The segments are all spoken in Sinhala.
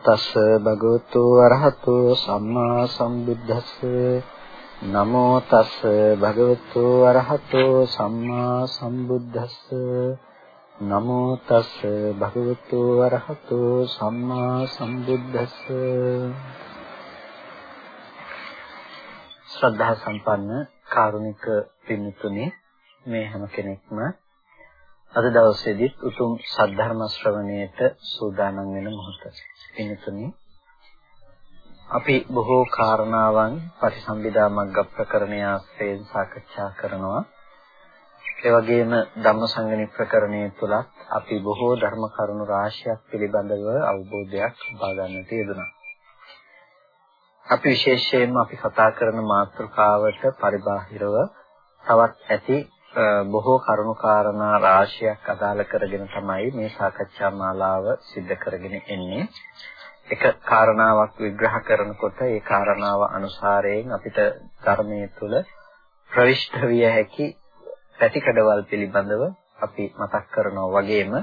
නමෝ තස් භගවතු අරහතු සම්මා සම්බුද්දස්ස. නමෝ තස් භගවතු අරහතු සම්මා සම්බුද්දස්ස. නමෝ තස් භගවතු අරහතු සම්මා සම්බුද්දස්ස. ශ්‍රද්ධා සම්පන්න කාරුණික පින්තුනේ මේ හැම කෙනෙක්ම අද දවසේදීත් උතුම් සද්ධර්ම ශ්‍රවණයට සූදානම් වෙන මොහොත. පින්තුනි අපි බොහෝ කාරණාවන් පටිසම්භිදා මග්ග ප්‍රකරණය ආශ්‍රයෙන් සාකච්ඡා කරනවා. ඒ වගේම ධම්මසංගණි ප්‍රකරණය තුලත් අපි බොහෝ ධර්ම කරුණු රාශියක් පිළිබඳව අවබෝධයක් ලබා ගන්නට යෙදුණා. අපි විශේෂයෙන්ම අපි කතා කරන මාතෘකාවට පරිබාහිරව තවත් ඇති බොහෝ කරුණුකාරණා රාශියක් අදාළ කරගෙන තමයි මේ සාකච්ඡා මාලාව සිද්ධ කරගෙන එන්නේ. එක කාරණාවක් විග්‍රහ කරනකොට ඒ කාරණාව අනුසාරයෙන් අපිට ධර්මයේ තුල ප්‍රවිෂ්ඨ විය හැකි පැතිකඩවල් පිළිබඳව අපි මතක් කරනවා වගේම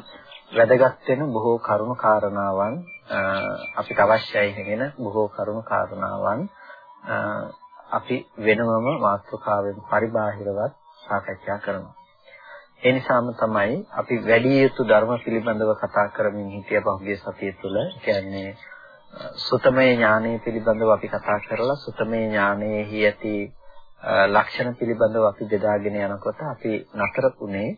වැදගත් වෙන බොහෝ කරුණු කාරණාවන් අපිට අවශ්‍යයි වෙන බොහෝ කරුණු කාරණාවන් අපි වෙනමම මාතෘකාවෙන් පරිබාහිරවත් සාකච්ඡා කරනවා. ඒ නිසාම තමයි අපි වැඩි යුතු ධර්ම පිළිබඳව කතා කරමින් හිටිය පහුගිය සතිය තුළ කියන්නේ සුතමේ ඥානය පිළිබඳව අපි කතා කරලා සුතමේ ඥානයේහි ඇති ලක්ෂණ පිළිබඳව අපි බෙදාගෙන යනකොට අපි නතරුනේ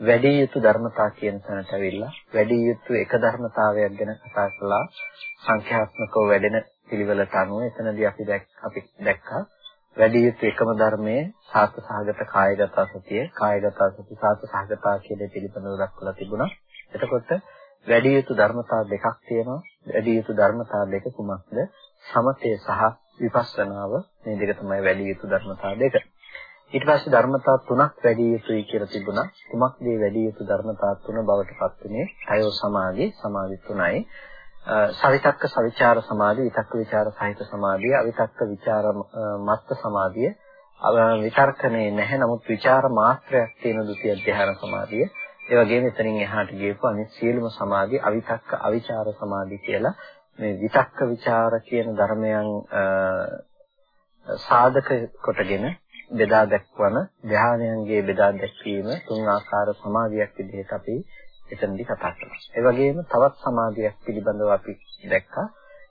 වැඩි යුතු ධර්මතා කියන තැනට ඇවිල්ලා වැඩි යුතු එක ධර්මතාවයක් ගැන කතා කළා සංඛ්‍යාත්මකව වැඩෙන පිළිවෙලට අනුව එතනදී අපි දැක් අපි දැක්කා වැඩි යුතු එකම ධර්මයේ සාත සහගත කායගත සතිය කායගත සති සාත සහගතා කියන පිළිබඳව දක්වලා තිබුණා. එතකොට වැඩි යුතු ධර්මතා දෙකක් තියෙනවා. වැඩි යුතු ධර්මතා දෙක කුමක්ද? සමතය සහ විපස්සනාව මේ දෙක තමයි වැඩි යුතු ධර්මතා දෙක. ඊට පස්සේ ධර්මතා තුනක් වැඩි යුතුයි කියලා තිබුණා. කුමක්ද මේ වැඩි යුතු ධර්මතා තුන බවට පත් වෙන්නේ? අයෝ සමාධි, සමාධි තුනයි. සවිතක්ක සවිචාර සමාධිය, විතක්ක විචාර සහිත සමාධිය, අවිතක්ක විචාර මත්ත සමාධිය, විතර්කනේ නැහැ. නමුත් විචාර මාත්‍රයක් තියෙන ဒုတိ ය ධ්‍යාන සමාධිය. ඒ වගේම එතනින් එහාට ගියපු අනිත් සියලුම සමාධි අවිතක්ක අවිචාර සමාධි කියලා. මේ විතක්ක විචාර කියන ධර්මයන් සාධක කොටගෙන බෙදා දක්වන ධානයන්ගේ බෙදා දැක්වීම තුන් ආකාර සමාධියක් විදිහට අපි එතනදී කතා කළා. ඒ වගේම තවත් සමාධියක් පිළිබඳව අපි දැක්කා.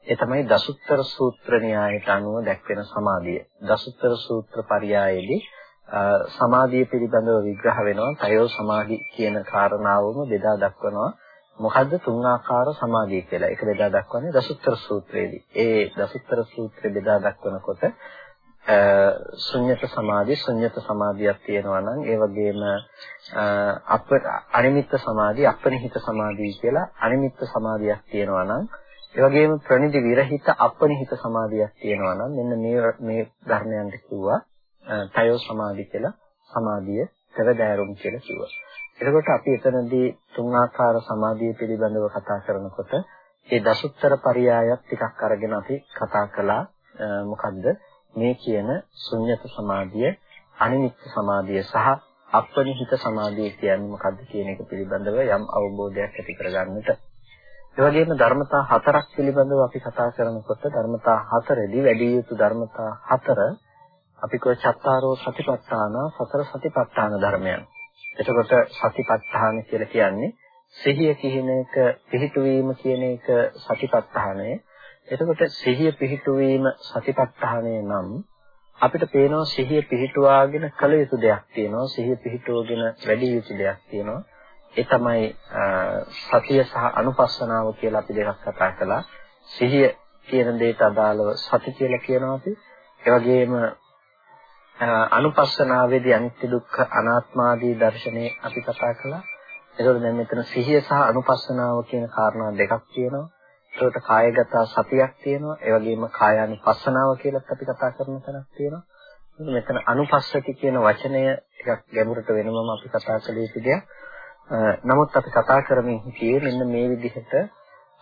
ඒ තමයි දසුත්තර සූත්‍ර න්‍යායට අනුව දැක්වෙන සමාධිය. දසුත්තර සූත්‍ර පරයයේදී සමාධිය පිළිබඳව විග්‍රහ වෙනවා. තයෝ සමාධි කියන කාරණාවම බෙදා දක්වනවා. මොකද්ද තුන් ආකාර සමාධිය කියලා. ඒක බෙදා දක්වන්නේ දසුත්තර සූත්‍රයේදී. ඒ දසුත්තර සූත්‍රය බෙදා දක්වනකොට ශුන්්‍යත සමාධි ශුන්්‍යත සමාධියක් තියෙනවා නම් ඒ වගේම අප අනිමිත්ත සමාධි අපනිහිත සමාධි කියලා අනිමිත්ත සමාධියක් තියෙනවා නම් ඒ වගේම ප්‍රණිදි විරහිත අපනිහිත සමාධියක් තියෙනවා නම් මෙන්න මේ මේ ධර්මයන්ට කිව්වා තයෝ සමාධි කියලා සමාධිය පෙරදෑරුම් කියලා කිව්වා. එතකොට අපි එතනදී තුන් ආකාර සමාධිය පිළිබඳව කතා කරනකොට ඒ දසුත්තර පරයයත් ටිකක් අරගෙන අපි කතා කළා මොකද්ද මේ කියන ශුන්්‍යත සමාධිය, අනිමිත්ත සමාධිය සහ අපනිහිත සමාධිය කියන්නේ මොකක්ද කියන එක පිළිබඳව යම් අවබෝධයක් ඇති කරගන්නට. ඒ වගේම ධර්මතා හතරක් පිළිබඳව අපි කතා කරනකොට ධර්මතා හතරෙදි වැඩි යුතු ධර්මතා හතර අපි කෝ චත්තාරෝ සතිපට්ඨාන සතර සතිපට්ඨාන ධර්මයන්. එතකොට සතිපට්ඨාන කියලා කියන්නේ සිහිය කියන එක පිහිටුවීම කියන එක සතිපට්ඨානය එතකොට සිහිය පිහිටුවීම සතිපට්ඨානය නම් අපිට පේනවා සිහිය පිහිටුවාගෙන කළ යුතු දෙයක් තියෙනවා සිහිය පිහිටුවගෙන වැඩි යුතු දෙයක් තියෙනවා. ඒ තමයි සතිය සහ අනුපස්සනාව කියලා අපි දෙකක් කතා කළා. සිහිය කියන දෙයට අදාළව සති කියලා කියනවා අපි. ඒ වගේම අනුපස්සනාවේදී අනිත්‍ය දුක්ඛ අනාත්ම ආදී දර්ශනේ අපි කතා කළා. එතකොට දැන් මෙතන සිහිය සහ අනුපස්සනාව කියන කාරණා දෙකක් තියෙනවා. ඒකට කායගත සතියක් තියෙනවා. ඒ වගේම කායානුපස්සනාව කියලාත් අපි කතා කරන තැනක් තියෙනවා. මෙතන අනුපස්සති කියන වචනය ටිකක් ගැඹුරට වෙනමම අපි කතා කළ යුතු දෙයක්. නමුත් අපි කතා කරමින් හිටියේ මෙන්න මේ විදිහට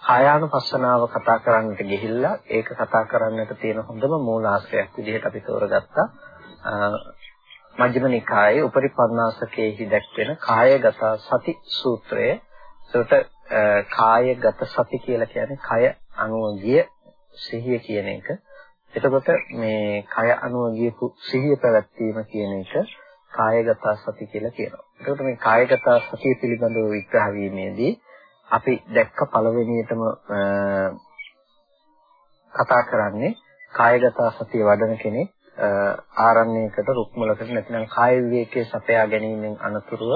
කායානුපස්සනාව කතා කරන්නට ගිහිල්ලා ඒක කතා කරන්නට තියෙන හොඳම මූලාශ්‍රයක් විදිහට අපි තෝරගත්තා. මජ්ක්‍ධිම නිකායේ උපරිපන්නාසකයේහි දැක්වෙන කායගත සති සූත්‍රය. ඒකට කායගත සති කියලා කියන්නේ කය අනුව ගිය සිහිය කියන එක. එතකොට මේ කය අනුව ගියපු සිහිය පැවැත්වීම කියන එක කායගත සති කියලා කියනවා. එතකොට මේ කායගත සතිය පිළිබඳව විග්‍රහ වීමේදී අපි දැක්ක පළවෙනියටම කතා කරන්නේ කායගත සතිය වඩන කෙනෙක් ආරණ්‍යයකට රුක්මලකට නැත්නම් කාය විවේකයේ සපයා ගැනීමෙන් අනතුරුව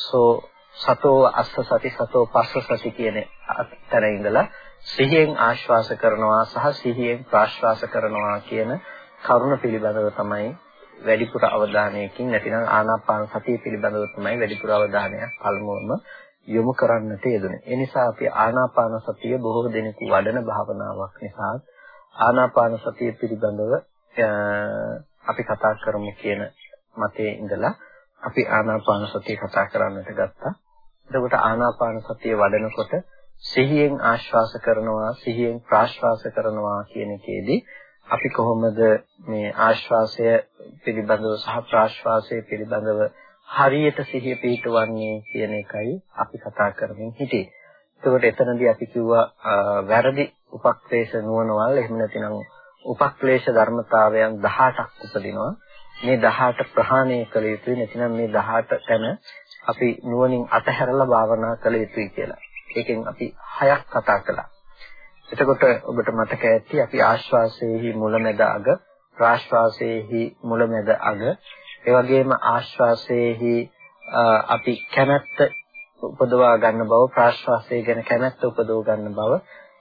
සෝ සතෝ අස්ස සති සතෝ පස්ස සති කියන තැන ඉඳලා සිහියෙන් ආශ්වාස කරනවා සහ සිහියෙන් ප්‍රාශ්වාස කරනවා කියන කරුණ පිළිබඳව තමයි වැඩිපුර අවධානයකින් නැතිනම් ආනාපාන සතිය පිළිබඳව තමයි වැඩිපුර අවධානයක් පළමුවම යොමු කරන්නට යෙදුනේ. ඒ නිසා අපි ආනාපාන සතිය බොහෝ දෙනෙකු වඩන භාවනාවක් නිසා ආනාපාන සතිය පිළිබඳව අපි කතා කරමු කියන මතයේ ඉඳලා අපි ආනාපාන සතිය කතා කරන්නට ගත්තා. එතකොට ආනාපාන සතිය වඩනකොට සිහියෙන් ආශ්වාස කරනවා සිහියෙන් ප්‍රාශ්වාස කරනවා කියන එකේදී අපි කොහොමද මේ ආශ්වාසය පිළිබඳව සහ ප්‍රාශ්වාසය පිළිබඳව හරියට සිහිය පිහිටවන්නේ කියන එකයි අපි කතා කරමින් හිටියේ. එතකොට එතනදී අපි කිව්වා වැරදි උපක්ලේශ නුවණවල් එහෙම නැතිනම් උපක්ලේශ ධර්මතාවයන් 18ක් උපදිනවා. මේ 18 ප්‍රහාණය කළ යුතුයි නැතිනම් මේ 18 තැන අපි නුවණින් අතහැරලා භාවනා කළ යුතුයි කියලා. ඒකෙන් අපි හයක් කතා කළා. එතකොට ඔබට මතක ඇති අපි ආශ්වාසයේහි මුලැමැද අග ප්‍රාශ්වාසයේහි මුලැමැද අග ඒ වගේම ආශ්වාසයේහි අපි කැමැත්ත උපදවා ගන්න බව ප්‍රාශ්වාසය ගැන කැමැත්ත උපදව ගන්න බව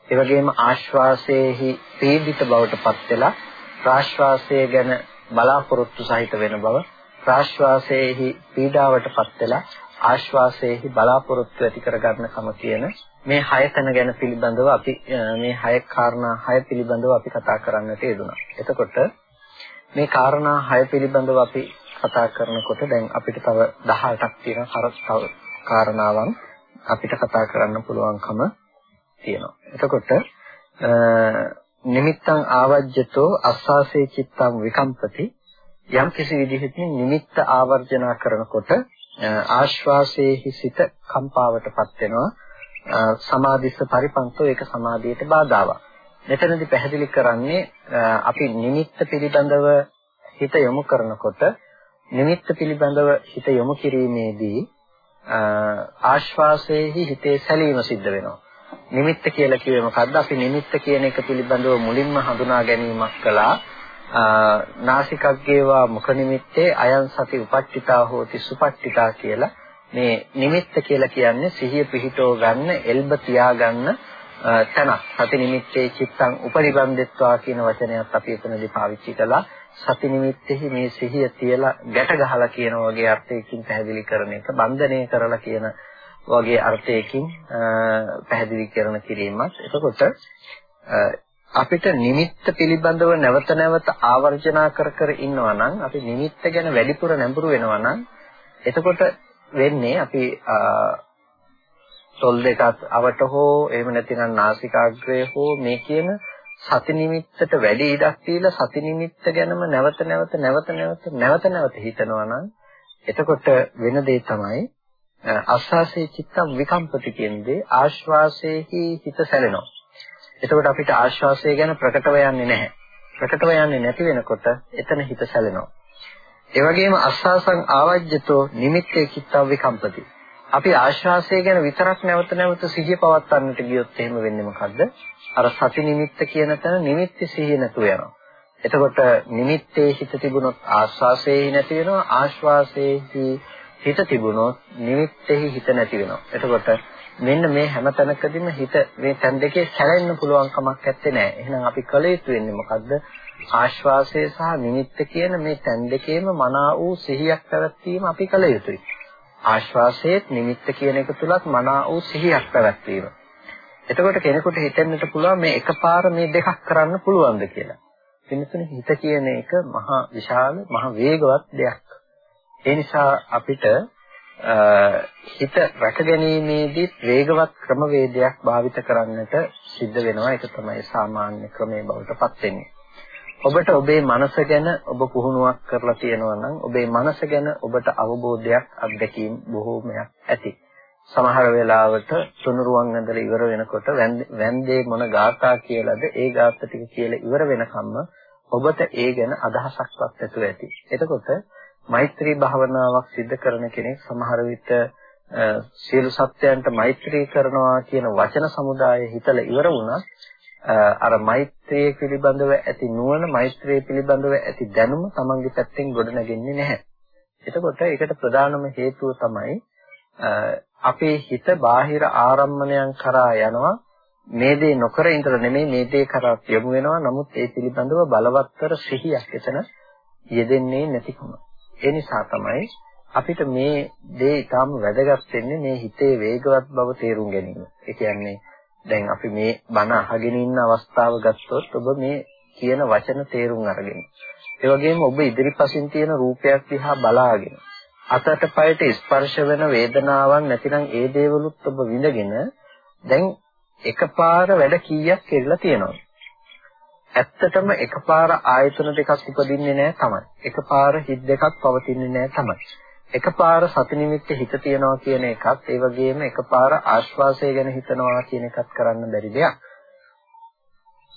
ඒ වගේම ආශ්වාසයේහි පීඩිත බවට පත් වෙලා ප්‍රාශ්වාසය ගැන බලාපොරොත්තු සහිත වෙන බව ප්‍රාශ්වාසයේහි පීඩාවට පත් වෙලා ආශ්වාසයේහි බලාපොරොත්තු ඇති කරගන්න කම කියන මේ හය තැන ගැන පිළිබඳව අපි මේ හය කාරණා හය පිළිබඳව අපි කතා කරන්නට යෙදුණා. එතකොට මේ කාරණා හය පිළිබඳව අපි කතා කරනකොට දැන් අපිට තව 18ක් තියෙන තව කාරණාවන් අපිට කතා කරන්න පුළුවන්කම තියෙනවා. එතකොට නිමිත්තං ආවජ්‍යතෝ අස්සාසේ චිත්තං විකම්පති යම් කිසි විදිහකින් නිමිත්ත ආවර්ජනා කරනකොට ආශ්වාසයේ සිත කම්පාවටපත් වෙනවා සමාධිස්ස පරිපන්තෝ ඒක සමාධියට බාධාවක්. මෙතනදී පැහැදිලි කරන්නේ අපි නිමිත්ත පිළිබඳව හිත යොමු කරනකොට නිමිත්ත පිළිබඳව හිත යොමු කිරීමේදී ආශ්වාසයේහි හිතේ සැලීම සිද්ධ වෙනවා. නිමිත්ත කියලා කිව්වේ මොකද්ද? අපි නිමිත්ත කියන එක පිළිබඳව මුලින්ම හඳුනා ගැනීමක් කළා. නාසිකග්ගේවා මුඛ නිමිත්තේ අයං සති උපට්ඨිතා හෝති සුපට්ඨිතා කියලා මේ නිමිත්ත කියලා කියන්නේ සිහිය පිහිටව ගන්න එල්බ තියා ගන්න තැනක් සති නිමිත්තේ චිත්තං උපරිබන්දෙත්වා කියන වචනයත් අපි එතනදී පාවිච්චි කළා සති නිමිත්තෙහි මේ සිහිය තියලා ගැට ගහලා කියන වගේ අර්ථයකින් පැහැදිලි කරන එක බන්ධනය කරලා කියන වගේ අර්ථයකින් පැහැදිලි කරන කිරීමත් එතකොට අපිට නිමිත්ත පිළිබඳව නැවත නැවත ආවර්ජනා කර කර ඉන්නවා නම් අපි නිමිත්ත ගැන වැඩිපුර නැඹුරු වෙනවා නම් එතකොට වෙන්නේ අපි තොල් දෙකත් අවට හෝ එහෙම නැතිනම් නාසිකාග්‍රය හෝ මේ කියන සති නිමිත්තට වැඩි ඉඩක් දීලා සති නිමිත්ත ගැනම නැවත නැවත නැවත නැවත නැවත නැවත හිතනවා නම් එතකොට වෙන දේ තමයි අස්වාසේ චිත්තම් විකම්පති කියන දේ ආශ්වාසයේහි හිත සැලෙනවා එතකොට අපිට ආශ්වාසය ගැන ප්‍රකටව යන්නේ නැහැ. ප්‍රකටව යන්නේ නැති වෙනකොට එතන හිත සැලෙනවා. ඒ වගේම අස්සාසං ආවජ්‍යතෝ නිමිත්තේ චිත්තව විකම්පති. අපි ආශ්වාසය ගැන විතරක් නැවත නැවත සිහිය පවත්වන්නට ගියොත් එහෙම වෙන්නේ මොකද්ද? අර සති නිමිත්ත කියන තැන නිමිත්තේ සිහිය නැතුව යනවා. එතකොට නිමිත්තේ හිත තිබුණොත් ආශ්වාසයේ නැති වෙනවා ආශ්වාසයේ හිත තිබුණොත් නිමිත්තේ හිත නැති වෙනවා. එතකොට මෙන්න මේ හැම තැනකදීම හිත මේ තැන් දෙකේ සැලෙන්න පුළුවන් කමක් නැත්තේ නෑ. එහෙනම් අපි කල යුතු වෙන්නේ මොකද්ද? ආශ්වාසය සහ නිමිත්ත කියන මේ තැන් දෙකේම මනා වූ සිහියක් පැවැත්වීම අපි කල යුතුයි. ආශ්වාසයේත් නිමිත්ත කියන එක තුලත් මනා වූ සිහියක් පැවැත්වීම. එතකොට කෙනෙකුට හිතෙන්නට පුළුවන් මේ එකපාර මේ දෙකක් කරන්න පුළුවන්ද කියලා. වෙනතුනේ හිත කියන එක මහා විශාල මහා වේගවත් දෙයක්. ඒ නිසා අපිට හිත රැකගැනීමේදී වේගවත් ක්‍රමවේදයක් භාවිත කරන්නට සිද්ධ වෙනවා ඒක තමයි සාමාන්‍ය ක්‍රමයේ බවට පත් වෙන්නේ. ඔබට ඔබේ මනස ගැන ඔබ පුහුණුවක් කරලා තියෙනවා නම් ඔබේ මනස ගැන ඔබට අවබෝධයක් අත්දැකීම් බොහෝමයක් ඇති. සමහර වෙලාවට තුනුරුවන් ඇඳලා ඉවර වෙනකොට වැන්දේ මොන ගාථා කියලාද ඒ ගාථා ටික කියලා ඉවර වෙනකම්ම ඔබට ඒ ගැන අදහසක්වත් නැතුව ඇති. එතකොට මෛත්‍රී භාවනාවක් සිදු කරන කෙනෙක් සමහර විට සියලු සත්‍යයන්ට මෛත්‍රී කරනවා කියන වචන සමුදාය හිතලා ඉවර වුණත් අර මෛත්‍රිය පිළිබඳව ඇති නුවණ මෛත්‍රිය පිළිබඳව ඇති දැනුම තමන්ගේ පැත්තෙන් ගොඩනගෙන්නේ නැහැ. එතකොට ඒකට ප්‍රධානම හේතුව තමයි අපේ හිත බාහිර ආරම්මණයන් කරා යනවා මේ දේ නොකර ඉඳලා නෙමෙයි මේ දේ කරා යොමු වෙනවා නමුත් ඒ පිළිබඳව බලවත්තර සිහියක් එතන යෙදෙන්නේ නැතිකම. ඒ නිසා තමයි අපිට මේ දේ ඊටාම වැදගත් වෙන්නේ මේ හිතේ වේගවත් බව තේරුම් ගැනීම. ඒ කියන්නේ දැන් අපි මේ බණ අහගෙන ඉන්න අවස්ථාව ගත්තොත් ඔබ මේ කියන වචන තේරුම් අරගෙන. ඒ වගේම ඔබ ඉදිරිපසින් තියෙන රූපයක් දිහා බලාගෙන අතට පයට ස්පර්ශ වෙන වේදනාවක් නැතිනම් ඒ දේවලුත් ඔබ විඳගෙන දැන් එකපාර වැඩ කීයක් කෙරලා තියෙනවද? ඇත්තටම එකපාර ආයතන දෙකක් උපදින්නේ නැහැ තමයි. එකපාර හිත් දෙකක් පවතින්නේ නැහැ තමයි. එකපාර සති නිමිත්ත හිත තියනවා කියන එකත් ඒ වගේම එකපාර ආශ්වාසය ගැන හිතනවා කියන එකත් කරන්න බැරි දෙයක්.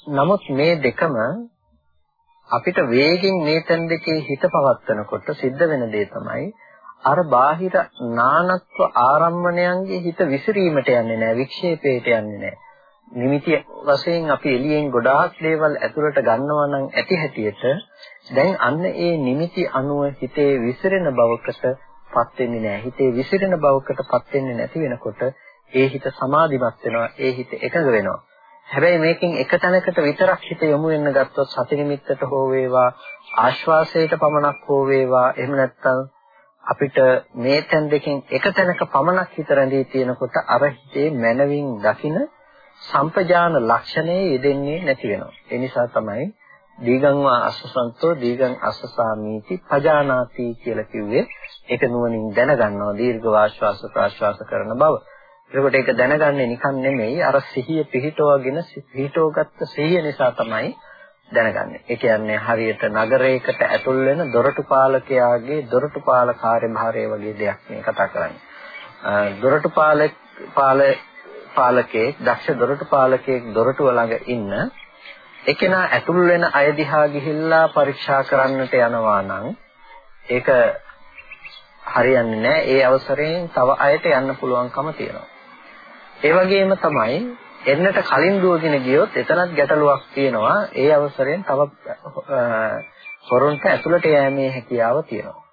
නමුත් මේ දෙකම අපිට වේගෙන් මේ තැන් දෙකේ හිත පවත්නකොට සිද්ධ වෙන දේ තමයි අර බාහිර නානත්ව ආරම්මණයන්ගේ හිත විසිරීමට යන්නේ නැහැ වික්ෂේපයට යන්නේ නැහැ නිමිති වශයෙන් අපි එළියෙන් ගොඩාක් දේවල් ඇතුළට ගන්නවා නම් ඇති හැටියට දැන් අන්න ඒ නිමිති අනුව හිතේ විසිරෙන බවකට පත් වෙන්නේ නැහැ. හිතේ විසිරෙන බවකට පත් වෙන්නේ නැති වෙනකොට ඒ හිත සමාධිමත් වෙනවා. ඒ හිත එකඟ වෙනවා. හැබැයි මේකෙන් එක තැනකට විතරක් හිත යොමු වෙන්න ගත්තොත් සති නිමිත්තට හෝ වේවා ආශ්වාසයට පමණක් හෝ වේවා එහෙම නැත්නම් අපිට මේ තැන් දෙකෙන් එක තැනක පමණක් හිත රැඳී තියෙනකොට අර හිතේ මනවින් දකින සම්පජාන ලක්ෂණය යෙදෙන්නේ නැති වෙනවා. ඒ නිසා තමයි දීගං වා අස්සසන්තෝ දීගං අස්සසාමීති පජානාති කියලා කිව්වේ ඒක නුවණින් දැනගන්නවා දීර්ඝ වාශ්වාස ප්‍රාශ්වාස කරන බව. එතකොට ඒක දැනගන්නේ නිකන් නෙමෙයි අර සිහිය පිහිටවගෙන පිහිටවගත්ත සිහිය නිසා තමයි දැනගන්නේ. ඒ කියන්නේ හරියට නගරයකට ඇතුල් වෙන දොරටු පාලකයාගේ දොරටු පාල කාර්යභාරය වගේ දෙයක් මේ කතා කරන්නේ. දොරටු පාලක පාලකේ දක්ෂ දොරටු පාලකයෙක් දොරටුව ළඟ ඉන්න එකනා ඇතුල් වෙන අය දිහා ගිහිල්ලා පරීක්ෂා කරන්නට යනවා නම් ඒක හරියන්නේ නැහැ. ඒ අවසරයෙන් තව අයට යන්න පුළුවන්කම තියෙනවා. ඒ වගේම තමයි එන්නට කලින් දුවගෙන ගියොත් එතනත් ගැටලුවක් තියෙනවා. ඒ අවසරයෙන් තව හොරුන්ට ඇතුළට යෑමේ හැකියාව තියෙනවා.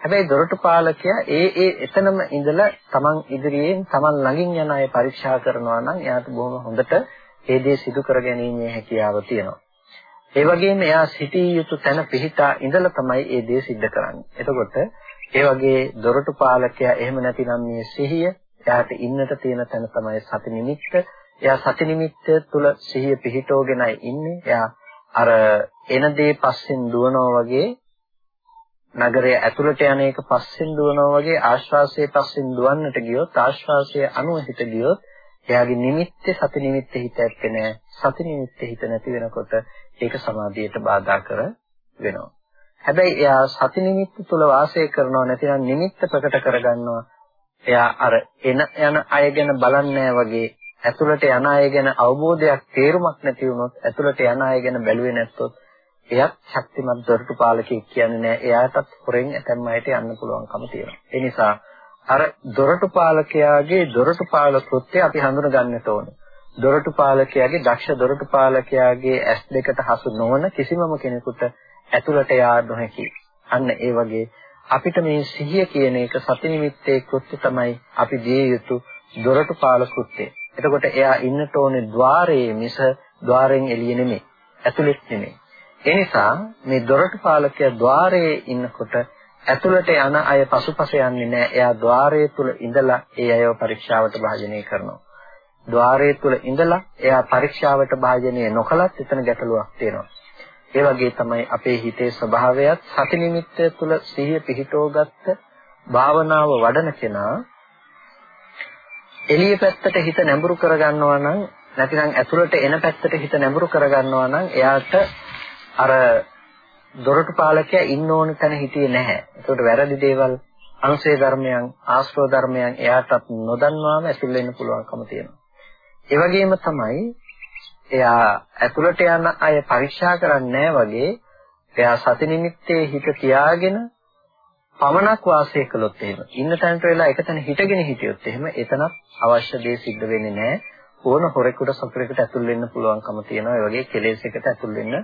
හැබැයි දොරටු පාලකයා ඒ ඒ එතනම ඉඳලා Taman ඉදිරියෙන් Taman ළඟින් යන අය පරීක්ෂා කරනවා නම් එයාට බොහොම හොඳට ඒ දේ සිදු කරගැනීමේ හැකියාව තියෙනවා. ඒ වගේම එයා සිටිය යුතු තැන පිහිටා ඉඳලා තමයි ඒ දේ සිද්ධ කරන්නේ. එතකොට ඒ වගේ දොරටු පාලකයා එහෙම නැතිනම් මේ සිහිය එයාට ඉන්නට තියෙන තැන තමයි සති නිමිත්ත. එයා සති නිමිත්ත තුල සිහිය පිහිටෝගෙනයි ඉන්නේ. එයා අර එන දේ පස්සෙන් දුවනවා වගේ නගරය ඇතුළට යන එක පස්සෙන් දුවනවා වගේ ආශ්වාසයේ පස්සෙන් දුවන්නට ගියොත් ආශ්වාසයේ අනුව හිත ගියොත් එයාගේ නිමිත්තේ සති නිමිත්තේ හිත ඇත්තේ නැහැ. සති නිමිත්තේ හිත නැති වෙනකොට ඒක සමාධියට බාධා කර වෙනවා. හැබැයි එයා සති නිමිත්ත තුල වාසය කරනව නැතිනම් නිමිත්ත ප්‍රකට කරගන්නවා. එයා අර එන යන අය ගැන බලන්නේ වගේ ඇතුළට යන අය ගැන අවබෝධයක් තේරුමක් නැති වුණොත් ඇතුළට යන අය ගැන බැලුවේ නැත්තොත් එයත් ශක්තිමත් දොරටු පාලකයෙක් කියන්නේ නෑ. එයාටත් හොරෙන් ඇතැම් අයට යන්න පුළුවන්කම තියෙනවා. ඒ නිසා අර දොරටු පාලකයාගේ දොරටු පාලක කෘත්‍ය අපි හඳුනගන්නට ඕනේ. දොරටු පාලකයාගේ දක්ෂ දොරටු පාලකයාගේ ඇස් දෙකට හසු නොවන කිසිමම කෙනෙකුට ඇතුළට යා නොහැකි. අන්න ඒ වගේ අපිට මේ සිහිය කියන එක සති නිමිත්තේ කෘත්‍ය තමයි අපි දිය යුතු දොරටු පාලක කෘත්‍යය. එතකොට එයා ඉන්නට ඕනේ ద్వාරයේ මිස ద్వාරෙන් එළිය නෙමෙයි. ඇතුළෙත් නෙමෙයි. එනිසා මේ දොරටුපාලකයා ద్వාරයේ ඉන්නකොට ඇතුළට යන අය පසුපස යන්නේ නැහැ. එයා ద్వාරයේ තුල ඉඳලා ඒ අයව පරීක්ෂාවට භාජනය කරනවා. ద్వාරයේ තුල ඉඳලා එයා පරීක්ෂාවට භාජනය නොකලත් එතන ගැටලුවක් තියෙනවා. ඒ වගේ තමයි අපේ හිතේ ස්වභාවයත් සති නිමිත්තය තුල සිහිය පිහිටවගත්ත භාවනාව වඩන කෙනා එළිය පැත්තට හිත නැඹුරු කරගන්නවා නම් නැතිනම් ඇතුළට එන පැත්තට හිත නැඹුරු කරගන්නවා නම් එයාට අර දොරටු පාලකයා ඉන්න ඕන තැන හිටියේ නැහැ. ඒකට වැරදි දේවල් අනුසේ ධර්මයන් ආශ්‍රව ධර්මයන් එයාටත් නොදන්වාම ඇතුල් වෙන්න පුළුවන්කම තියෙනවා. ඒ වගේම තමයි එයා ඇතුළට යන අය පරීක්ෂා කරන්නේ වගේ එයා සති නිමිත්තේ හිත තියාගෙන පමණක් වාසය කළොත් එහෙම ඉන්න තැනට වෙලා එකතැන හිටගෙන හිටියොත් එහෙම එතනත් අවශ්‍ය දේ සිද්ධ වෙන්නේ නැහැ. ඕන හොරෙකුට සතුරෙකුට ඇතුල් වෙන්න පුළුවන්කම තියෙනවා. ඒ වගේ කෙලෙසයකට ඇතුල් වෙන්න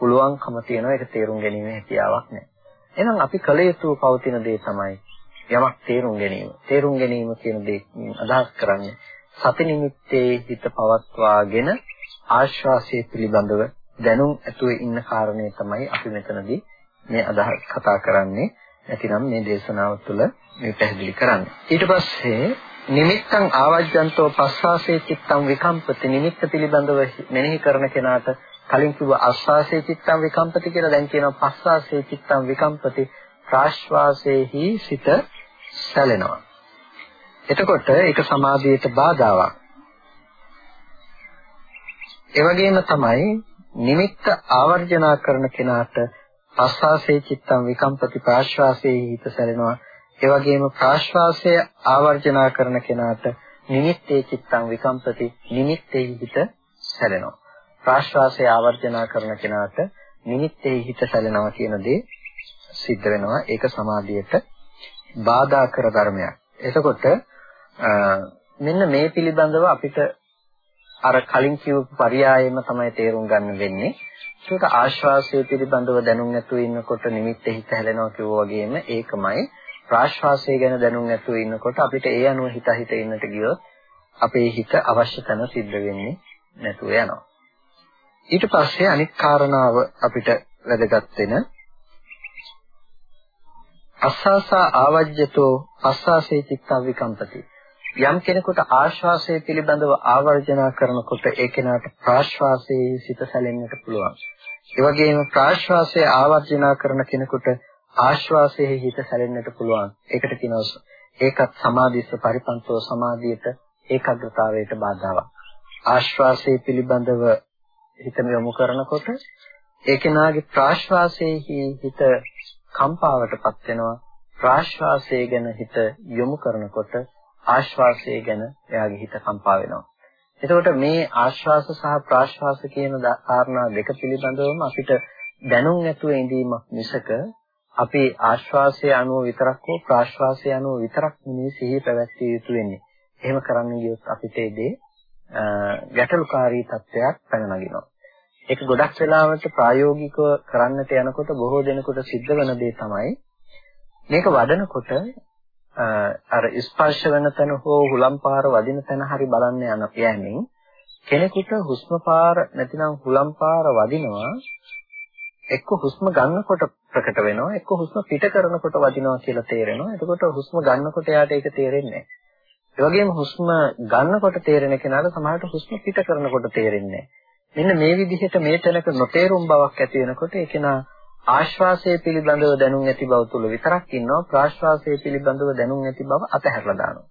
පුළුවන්කම තියෙනවා. ඒක තේරුම් ගැනීම හැකියාවක් නැහැ. එහෙනම් අපි කල යුතු පවතින දේ තමයි යමක් තේරුම් ගැනීම. තේරුම් ගැනීම කියන දේ අදහස් කරන්නේ සති නිමිත්තේ හිත පවත්වාගෙන ආශ්වාසය පිළිබඳව දැනුම් ඇතුව ඉන්න කාරණේ තමයි අපි මෙතනදී මේ අදහස් කතා කරන්නේ. නැතිනම් මේ දේශනාව තුළ මේ පැහැදිලි කරන්නේ. ඊට පස්සේ නිමිත්තං ආවජ්ජන්තෝ පස්වාසේ චිත්තං විකම්පති නිමිත්ත පිළිබඳව මෙනෙහි කරන කෙනාට කලින් කිව්ව ආස්වාසේ චිත්තං විකම්පති කියලා දැන් කියනවා පස්වාසේ චිත්තං විකම්පති ප්‍රාශ්වාසයේහි සිත සැලෙනවා. එතකොට ඒක සමාධියට බාධාවක්. ඒ වගේම තමයි නිමිත්ත ආවර්ජනා කරන කෙනාට ආස්වාසේ චිත්තං විකම්පති ප්‍රාශ්වාසයේ හිත සැලෙනවා. ඒ වගේම ප්‍රාශ්වාසය ආවර්ජනා කරන කෙනාට නිමිත්තේ චිත්තං විකම්පති නිමිත්තේ හිත සැලෙනවා. ප්‍රාශ්වාසය ආවර්ජනා කරන කෙනාට නිමිත්තේ හිත සැලෙනවා කියන දේ සිද්ධ වෙනවා. ඒක සමාධියට බාධා කර ධර්මයක්. එතකොට මෙන්න මේ පිළිබඳව අපිට අර කලින් කියපු පරයයම තමයි තේරුම් ගන්න වෙන්නේ. ඒක ආශ්වාසය පිළිබඳව දැනුම් නැතුව ඉන්නකොට නිමිත්ත හිත හැලෙනවා කිව්වා වගේම ඒකමයි ප්‍රාශ්වාසය ගැන දැනුම් නැතුව ඉන්නකොට අපිට ඒ අනුව හිත හිත ඉන්නට ගියොත් අපේ හිත අවශ්‍ය තැන සිද්ධ වෙන්නේ නැතුව යනවා. ඊට පස්සේ අනිත් කාරණාව අපිට වැදගත් වෙන අස්සසා ආවජ්‍යතෝ අස්සාසේ චිත්ත විකම්පති යම් කෙනෙකුට ආශ්වාසය පිළිබඳව ආවර්ජනා කරනකොට ඒ කෙනාට ප්‍රාශ්වාසයේ සිත සැලෙන්නට පුළුවන්. ඒ වගේම ප්‍රාශ්වාසය ආවර්ජනා කරන කෙනෙකුට ආශ්වාසයේ හිත සැලෙන්නට පුළුවන්. ඒකට කියනවා ඒකත් සමාධිස්ස පරිපන්තෝ සමාධියට ඒකාග්‍රතාවයට බාධාවක්. ආශ්වාසයේ පිළිබඳව හිත යොමු කරනකොට ඒ කෙනාගේ ප්‍රාශ්වාසයේ හිත කම්පාවටපත් වෙනවා. ප්‍රාශ්වාසය ගැන හිත යොමු කරනකොට ආශ්වාසය ගැන එයාගේ හිත කම්පා වෙනවා. එතකොට මේ ආශ්වාස සහ ප්‍රාශ්වාස කියන කාරණා දෙක පිළිබඳවම අපිට දැනුම් නැතුව ඉඳීමක් මිසක අපි ආශ්වාසය අනුව විතරක් හෝ ප්‍රාශ්වාසය අනුව විතරක් නෙමෙයි සිහිය පැවැත්විය යුතු වෙන්නේ. එහෙම කරන්න ගියොත් අපිට ඒ ගැටලුකාරී තත්ත්වයක් පැන නගිනවා. ඒක ගොඩක් වෙලාවට ප්‍රායෝගිකව කරන්නට යනකොට බොහෝ දෙනෙකුට සිද්ධ වෙන දේ තමයි මේක වඩනකොට අර ස්පර්ශ වෙන තැන හෝ හුලම් පාර වදින තැන හරි බලන්න යන යෑමෙන් කෙනෙකුට හුස්ම පාර නැතිනම් හුලම් පාර වදිනවා එක්ක හුස්ම ගන්නකොට ප්‍රකට වෙනවා එක්ක හුස්ම පිට කරනකොට වදිනවා කියලා තේරෙනවා එතකොට හුස්ම ගන්නකොට යාට ඒක තේරෙන්නේ නැහැ ඒ වගේම හුස්ම ගන්නකොට තේරෙන කෙනාට සමහරට හුස්ම පිට කරනකොට තේරෙන්නේ මෙන්න මේ විදිහට මේ තැනක නොතේරුම් බවක් ඇති වෙනකොට ඒ කෙනා ආශ්වාසය පිළිබඳව දැනුම් ඇති බව තුල විතරක් ඉන්නවා ප්‍රාශ්වාසය පිළිබඳව දැනුම් ඇති බව අතහැරලා දානවා.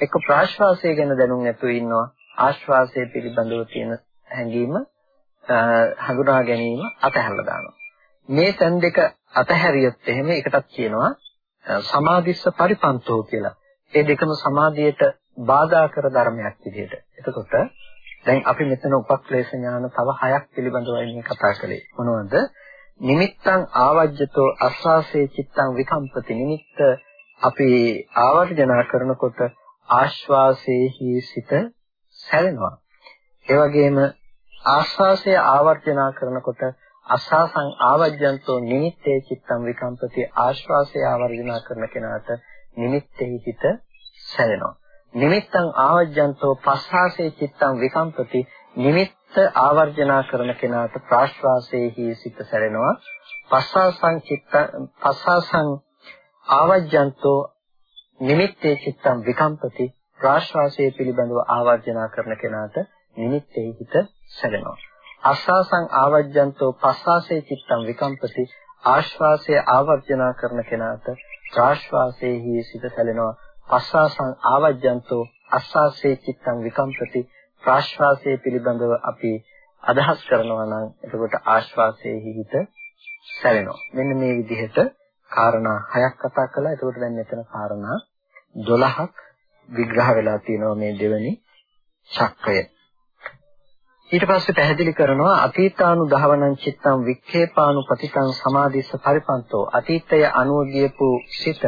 එක්ක ප්‍රාශ්වාසය ගැන දැනුම් නැතුව ඉන්නවා ආශ්වාසය පිළිබඳව තියෙන හැඟීම හඳුනා ගැනීම අතහැරලා දානවා. මේ තැන් දෙක අතහැරියොත් එහෙම එකටත් කියනවා සමාධිස්ස පරිපන්තෝ කියලා. ඒ දෙකම සමාධියට බාධා කර ධර්මයක් විදිහට. එතකොට දැන් අපි මෙතන උපක්ලේශ ඥාන තව හයක් පිළිබඳවයි මේ කතා කළේ. මොනවද? නිමිත්තං ආවජ්‍යතෝ අස්වාසේ චිත්තං විකම්පති නිමිත්ත අපි ආවර්ජනා කරනකොට ආශ්වාසයේහි සිත සැලෙනවා ඒ වගේම ආස්වාසය ආවර්ජනා කරනකොට අසාසං ආවජ්‍යන්තෝ නිමිත්තේ චිත්තං විකම්පති ආශ්වාසය ආවර්ජනා කරන කෙනාට නිමිත්තේ හිත සැලෙනවා නිමිත්තං ආවජ්‍යන්තෝ පස්සාසේ චිත්තං විකම්පති. නිමිත්ත ආවර්ජනා කරන කෙනාට ප්‍රාශ්වාසයේහි සිත සැරෙනවා. පස්සාසං චිත්ත පස්සාසං ආවජ්ජන්තෝ නිමිත්තේ චිත්තං විකම්පති. ප්‍රාශ්වාසයේ පිළිබඳව ආවර්ජනා කරන කෙනාට නිමිත්තේ හිත සැරෙනවා. අස්සාසං ආවජ්ජන්තෝ පස්සාසේ චිත්තං විකම්පති. ආශ්වාසය ආවර්ජනා කරන කෙනාට ප්‍රාශ්වාසයේහි සිත සැලෙනවා පස්සාසං ආවජ්ජන්තෝ අස්සාසේ චිත්තං විකම්පති ප්‍රාශ්වාසය පිළිබඳව අපි අදහස් කරනවා නම් එතකොට ආශ්වාසයේ හිත සැලෙනවා. මෙන්න මේ විදිහට කාරණා හයක් කතා කළා. ඒකට දැන් මෙතන කාරණා 12ක් විග්‍රහ වෙලා තියෙනවා මේ දෙවෙනි චක්‍රය. ඊට පස්සේ පැහැදිලි කරනවා අතීතානු දහවනං චිත්තං වික්ඛේපානු පතිතං සමාධිස්ස පරිපන්තෝ. අතීතය අනුව ගියපු සිත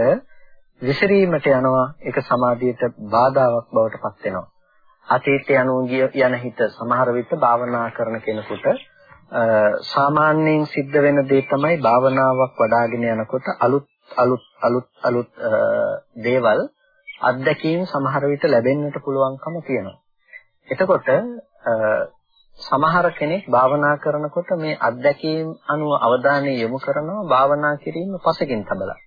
විසිරීමට යනවා. ඒක සමාධියට බාධාවක් බවට පත් වෙනවා. අතීතය අනුව යන හිත සමහර විට භාවනා කරන කෙනෙකුට සාමාන්‍යයෙන් සිද්ධ වෙන දේ තමයි භාවනාවක් වඩ아가ගෙන යනකොට අලුත් අලුත් අලුත් අලුත් දේවල් අත්දැකීම් සමහර විට ලැබෙන්නට පුළුවන්කම තියෙනවා. එතකොට සමහර කෙනෙක් භාවනා කරනකොට මේ අත්දැකීම් අනුව අවධානය යොමු කරනවා භාවනා කිරීම පසකින් තබලා.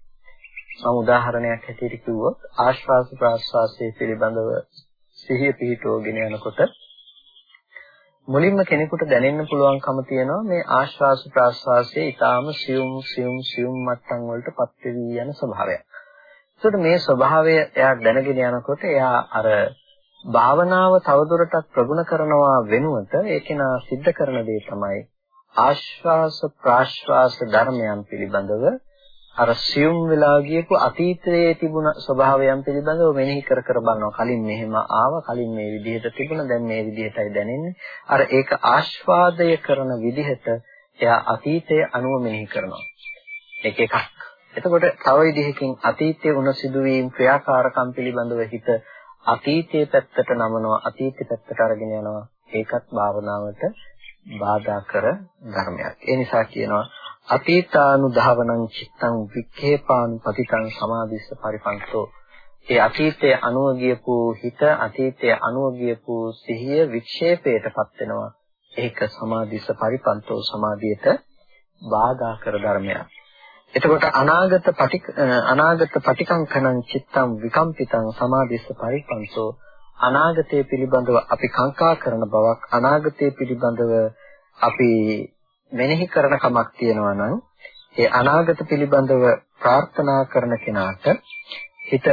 මම උදාහරණයක් හැටියට කිව්වොත් ආශ්වාස ප්‍රාශ්වාසයේ පිළිබඳව සිහිය පිහිටවගෙන යනකොට මුලින්ම කෙනෙකුට දැනෙන්න පුළුවන්කම තියෙනවා මේ ආශ්වාස ප්‍රාශ්වාසයේ ඊටාම සියුම් සියුම් සියුම් මට්ටම් වලට පත් වෙවි යන ස්වභාවයක්. ඒකට මේ ස්වභාවය එයා දැනගෙන යනකොට එයා අර භාවනාව තවදුරටත් ප්‍රගුණ කරනවා වෙනුවට ඒකේනා සිද්ධ කරන දේ තමයි ආශ්වාස ප්‍රාශ්වාස ධර්මයන් පිළිබඳව අර සියුම් වෙලා ගියපු අතීතයේ තිබුණ ස්වභාවයන් පිළිබඳව මෙනෙහි කර කර බලනවා. කලින් මෙහෙම ආව කලින් මේ විදිහට තිබුණ දැන් මේ විදිහටයි දැනෙන්නේ. අර ඒක ආස්වාදය කරන විදිහට එයා අතීතයේ අනුව මෙනෙහි කරනවා. ඒක එකක්. එතකොට තව විදිහකින් අතීතයේ වුණ සිදුවීම් ක්‍රියාකාරකම් පිළිබඳව හිත අතීතයේ පැත්තට නමනවා අතීතයේ පැත්තට අරගෙන යනවා ඒකත් භාවනාවට බාධා කර ධර්මයක්. ඒ නිසා කියනවා අතීතානුධාවනං චිත්තං වික්ඛේපානු පතිතං සමාධිස්ස පරිපන්තෝ. ඒ අතීතයේ අනුව ගියපු හිත අතීතයේ අනුව ගියපු සිහිය වික්ෂේපයටපත් වෙනවා. ඒක සමාධිස්ස පරිපන්තෝ සමාධියට බාධා කර ධර්මයක්. එතකොට අනාගත පටි අනාගත පටිකංකණං චිත්තං විකම්පිතං සමාධිස්ස පරිපංසෝ අනාගතය පිළිබඳව අපි කංකා කරන බවක් අනාගතය පිළිබඳව අපි මෙනෙහි කරන කමක් තියෙනවා නම් ඒ අනාගත පිළිබඳව ප්‍රාර්ථනා කරන කෙනාට හිත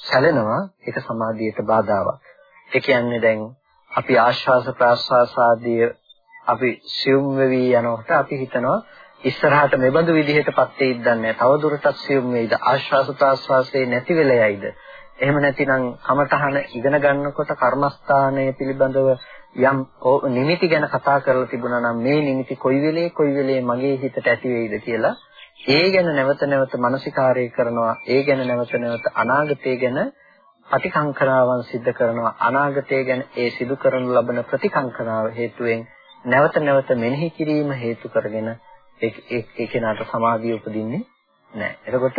සැලෙනවා ඒක සමාධියට බාධාවක්. ඒ කියන්නේ දැන් අපි ආශ්වාස ප්‍රාශ්වාස ආදී අපි සියුම් වෙවි යනකොට අපි හිතනවා ඉස්සරහට මෙබඳු විදිහටපත් වෙයිද දන්නේ නැහැ. තව දුරටත් සියුම් වෙයිද ආශ්වාස ප්‍රාශ්වාසයේ නැති වෙලා යයිද? එහෙම නැතිනම් කමඨහන ඉගෙන ගන්නකොට කර්මස්ථානය පිළිබඳව යම් නිමිති ගැන කතා කරලා තිබුණා නම් මේ නිමිති කොයි වෙලේ කොයි වෙලේ මගේ හිතට ඇති වෙයිද කියලා ඒ ගැන නැවත නැවත මානසිකාරය කරනවා ඒ ගැන නැවත නැවත අනාගතය ගැන ප්‍රතිකංකරාවන් සිද්ධ කරනවා අනාගතය ගැන ඒ සිදු කරනු ලබන ප්‍රතිකංකරාව හේතුවෙන් නැවත නැවත මෙනෙහි කිරීම හේතු කරගෙන ඒ ඒ කෙනාට සමාධිය උපදින්නේ නැහැ. එතකොට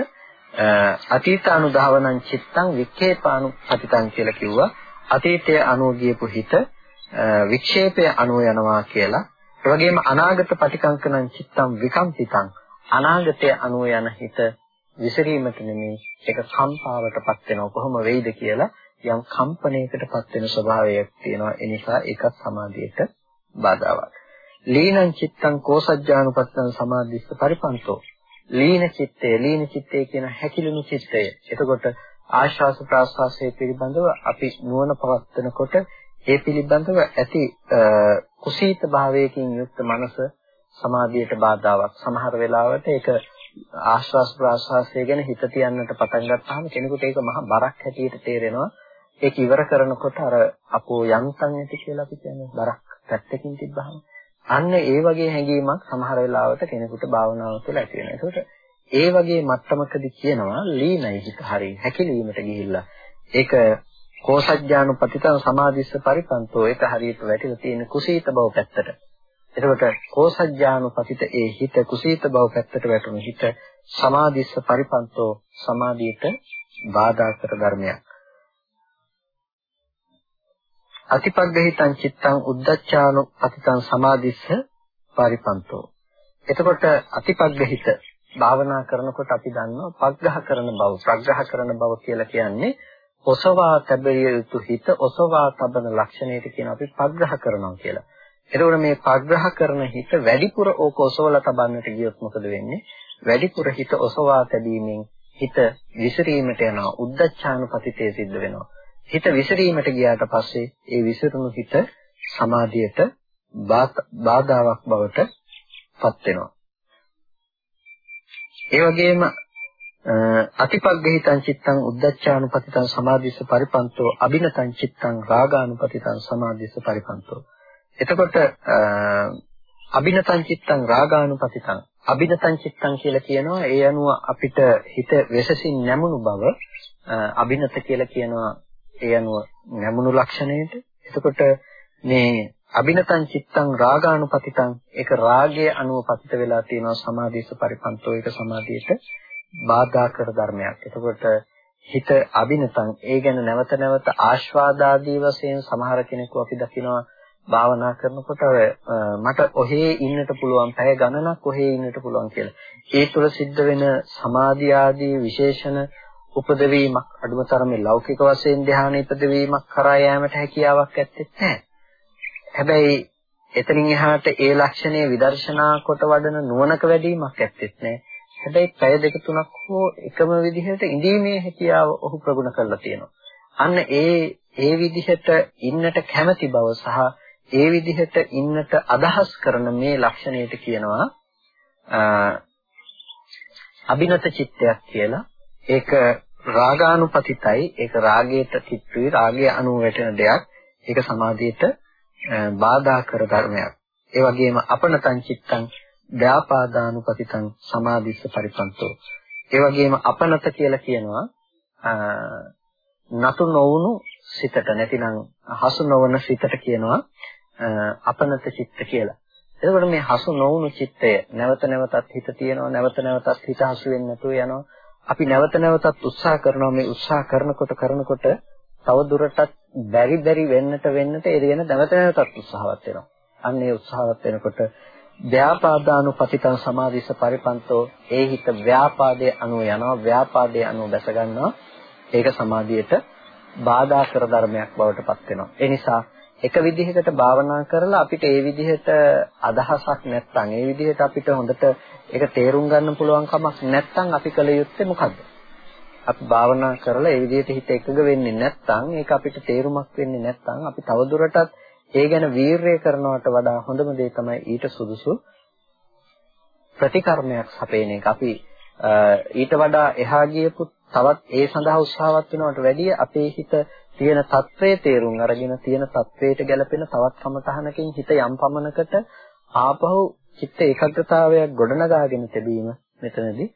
අතීතානුධාවනං චිත්තං වික්ඛේපානු පතිතං කියලා කිව්වා. අතීතයේ අනුව ගියපු හිත වික්ෂේපය අනුව යනවා කියලා. ඒ වගේම අනාගත පටිකංකනං චිත්තං විකම්පිතං අනාගතයේ අනුව යන හිත විසිරීමට නෙමෙයි ඒක කම්පාවටපත් වෙනව කොහොම වෙයිද කියලා යම් කම්පණයකටපත් වෙන ස්වභාවයක් තියෙනවා ඒ නිසා ඒකත් සමාධියට බාධාවක් ලීනං චිත්තං කෝසජ්ජානුපස්සන සමාධිස්ස පරිපන්තෝ. ලීන චිත්තය ලීන චිත්තය කියන හැකිලුණු චිත්තය. එතකොට ආශ්වාස ප්‍රාශ්වාසයේ පිළිබඳව අපි නුවණ පවත්වනකොට ඒ පිළිබඳව ඇති කුසීත භාවයකින් යුක්ත මනස සමාධියට බාධාවක්. සමහර වෙලාවට ඒක ආශ්වාස ප්‍රාශ්වාසය ගැන හිත තියන්නට පටන් ගත්තාම කෙනෙකුට ඒක මහා බරක් හැටියට තේරෙනවා. ඒක ඉවර කරනකොට අර අපෝ යන්තම් ඇති කියලා අපි කියන්නේ බරක් පැත්තකින් තිබ්බහම අන්න ඒ වගේ හැඟීමක් සමහර වෙලාවට කෙනෙකුට භාවනාව තුළ ඇති වෙනවා. ඒකට ඒ වගේ මට්ටමකදී කියනවා ලීනයි හිත හරිය හැකිලීමට ගිහිල්ලා ඒක කෝසජ්ජානුපතිතං සමාධිස්ස පරිපන්තෝ ඒක හරියට වැටිලා තියෙන කුසීත බව පැත්තට. එතකොට කෝසජ්ජානුපතිත ඒ හිත කුසීත බව පැත්තට වැටුණු හිත සමාධිස්ස පරිපන්තෝ සමාධියට බාධා කර ධර්මයක්. අතිපග්ගහිතං චිත්තං උද්දච්චානු අතිතං සමාධිස්ස පරිපන්තෝ. එතකොට අතිපග්ගහිත භාවනා කරනකොට අපි දන්නවා පග්ගහ කරන බව, ප්‍රග්‍රහ කරන බව කියලා කියන්නේ ඔසවා තැබිය යුතු හිත ඔසවා තබන ලක්ෂණයට කියන අපි පග්‍රහ කරනවා කියලා. එතකොට මේ පග්‍රහ කරන හිත වැඩිපුර ඕක ඔසවලා තබන්නට ගියොත් මොකද වෙන්නේ? වැඩිපුර හිත ඔසවා තැබීමෙන් හිත විසිරීමට යනවා. උද්දච්චානුපතිතේ සිද්ධ වෙනවා. හිත විසිරීමට ගියාට පස්සේ ඒ විසිරුණු හිත සමාධියට බාධාවක් බවට පත් වෙනවා. ඒ වගේම අතිපග්ගහිතං චිත්තං උද්දච්චානුපතිතං සමාධිස්ස පරිපන්තෝ අබිනතං චිත්තං රාගානුපතිතං සමාධිස්ස පරිපන්තෝ එතකොට අබිනතං චිත්තං රාගානුපතිතං අබිනතං චිත්තං කියලා කියනවා ඒ අනුව අපිට හිත වෙසසින් නැමුණු බව අබිනත කියලා කියනවා ඒ අනුව නැමුණු ලක්ෂණයට එතකොට මේ අබිනතං චිත්තං රාගානුපතිතං ඒක රාගයේ අනුව පතිත වෙලා තියෙනවා සමාධිස්ස පරිපන්තෝ ඒක සමාධියට බාධා කර ධර්මයක්. එතකොට හිත අබිනතං ඒ ගැන නැවත නැවත ආස්වාදාදී වශයෙන් සමහර කෙනෙකු අපි දකිනවා භාවනා කරනකොට මට ඔහේ ඉන්නට පුළුවන් පැය ගණනක් ඔහේ ඉන්නට පුළුවන් කියලා. ඒ තුළ සිද්ධ වෙන සමාධි ආදී විශේෂණ උපදවීමක් අඩුම තරමේ ලෞකික වශයෙන් ධ්‍යාන ඉපදවීමක් කරා යෑමට හැකියාවක් ඇත්තේ නැහැ. හැබැයි එතනින් එහාට ඒ ලක්ෂණය විදර්ශනා කොට වඩන නුවණක වැඩිවීමක් ඇත්තේ නැහැ. හැබැයි පැය දෙක තුනක් හෝ එකම විදිහට ඉඳීමේ හැකියාව ඔහු ප්‍රගුණ කරලා තියෙනවා. අන්න ඒ ඒ විදිහට ඉන්නට කැමැති බව සහ ඒ විදිහට ඉන්නට අදහස් කරන මේ ලක්ෂණයට කියනවා අභිනත චිත්තයක් කියලා. ඒක රාගානුපතිතයි. ඒක රාගයට චිත්තුයි රාගය අනුව වැටෙන දෙයක්. ඒක සමාධියට බාධා කර ධර්මයක්. ඒ වගේම අපනතං චිත්තං ව්‍යාපාදානුපතිතං සමාධිස්ස පරිපන්තෝ. ඒ වගේම අපනත කියලා කියනවා නතු නොවුණු සිතට නැතිනම් හසු නොවන සිතට කියනවා අපනත චිත්ත කියලා. එතකොට මේ හසු නොවුණු චිත්තය නැවත නැවතත් හිත තියෙනවා නැවත නැවතත් හිත හසු වෙන්නේ නැතුව යනවා. අපි නැවත නැවතත් උත්සාහ කරනවා මේ උත්සාහ කරනකොට කරනකොට තව දුරටත් බැරි බැරි වෙන්නට වෙන්නට එරියන නැවත නැවතත් උත්සාහවත් වෙනවා. අන්න ඒ උත්සාහවත් වෙනකොට ව්‍යාපාදානුපතිතං සමාධිස පරිපන්තෝ ඒ හිත ව්‍යාපාදයේ අනුව යනවා ව්‍යාපාදයේ අනුව දැස ගන්නවා ඒක සමාධියට බාධා කර ධර්මයක් බවට පත් වෙනවා ඒ නිසා එක විදිහකට භාවනා කරලා අපිට ඒ විදිහට අදහසක් නැත්නම් ඒ විදිහට අපිට හොඳට ඒක තේරුම් ගන්න පුළුවන් කමක් නැත්නම් අපි කල යුත්තේ මොකද්ද අපි භාවනා කරලා ඒ විදිහට හිත එකඟ වෙන්නේ නැත්නම් ඒක අපිට තේරුමක් වෙන්නේ නැත්නම් අපි තවදුරටත් ඒ ගැන වීරය කරනවට වඩා හොඳම දේ තමයි ඊට සුදුසු ප්‍රතිකර්මයක් සපේන එක. අපි ඊට වඩා එහා ගියපු තවත් ඒ සඳහා උත්සාහවත් වෙනවට වැඩිය අපේ හිත තියෙන తත්වයේ තේරුම් අරගෙන තියෙන తත්වයට ගැලපෙන තවත් සමතහනකින් හිත යම් පමණකට ආපහු චිත්ත ඒකාග්‍රතාවයක් ගොඩනගාගෙන තිබීම මෙතනදී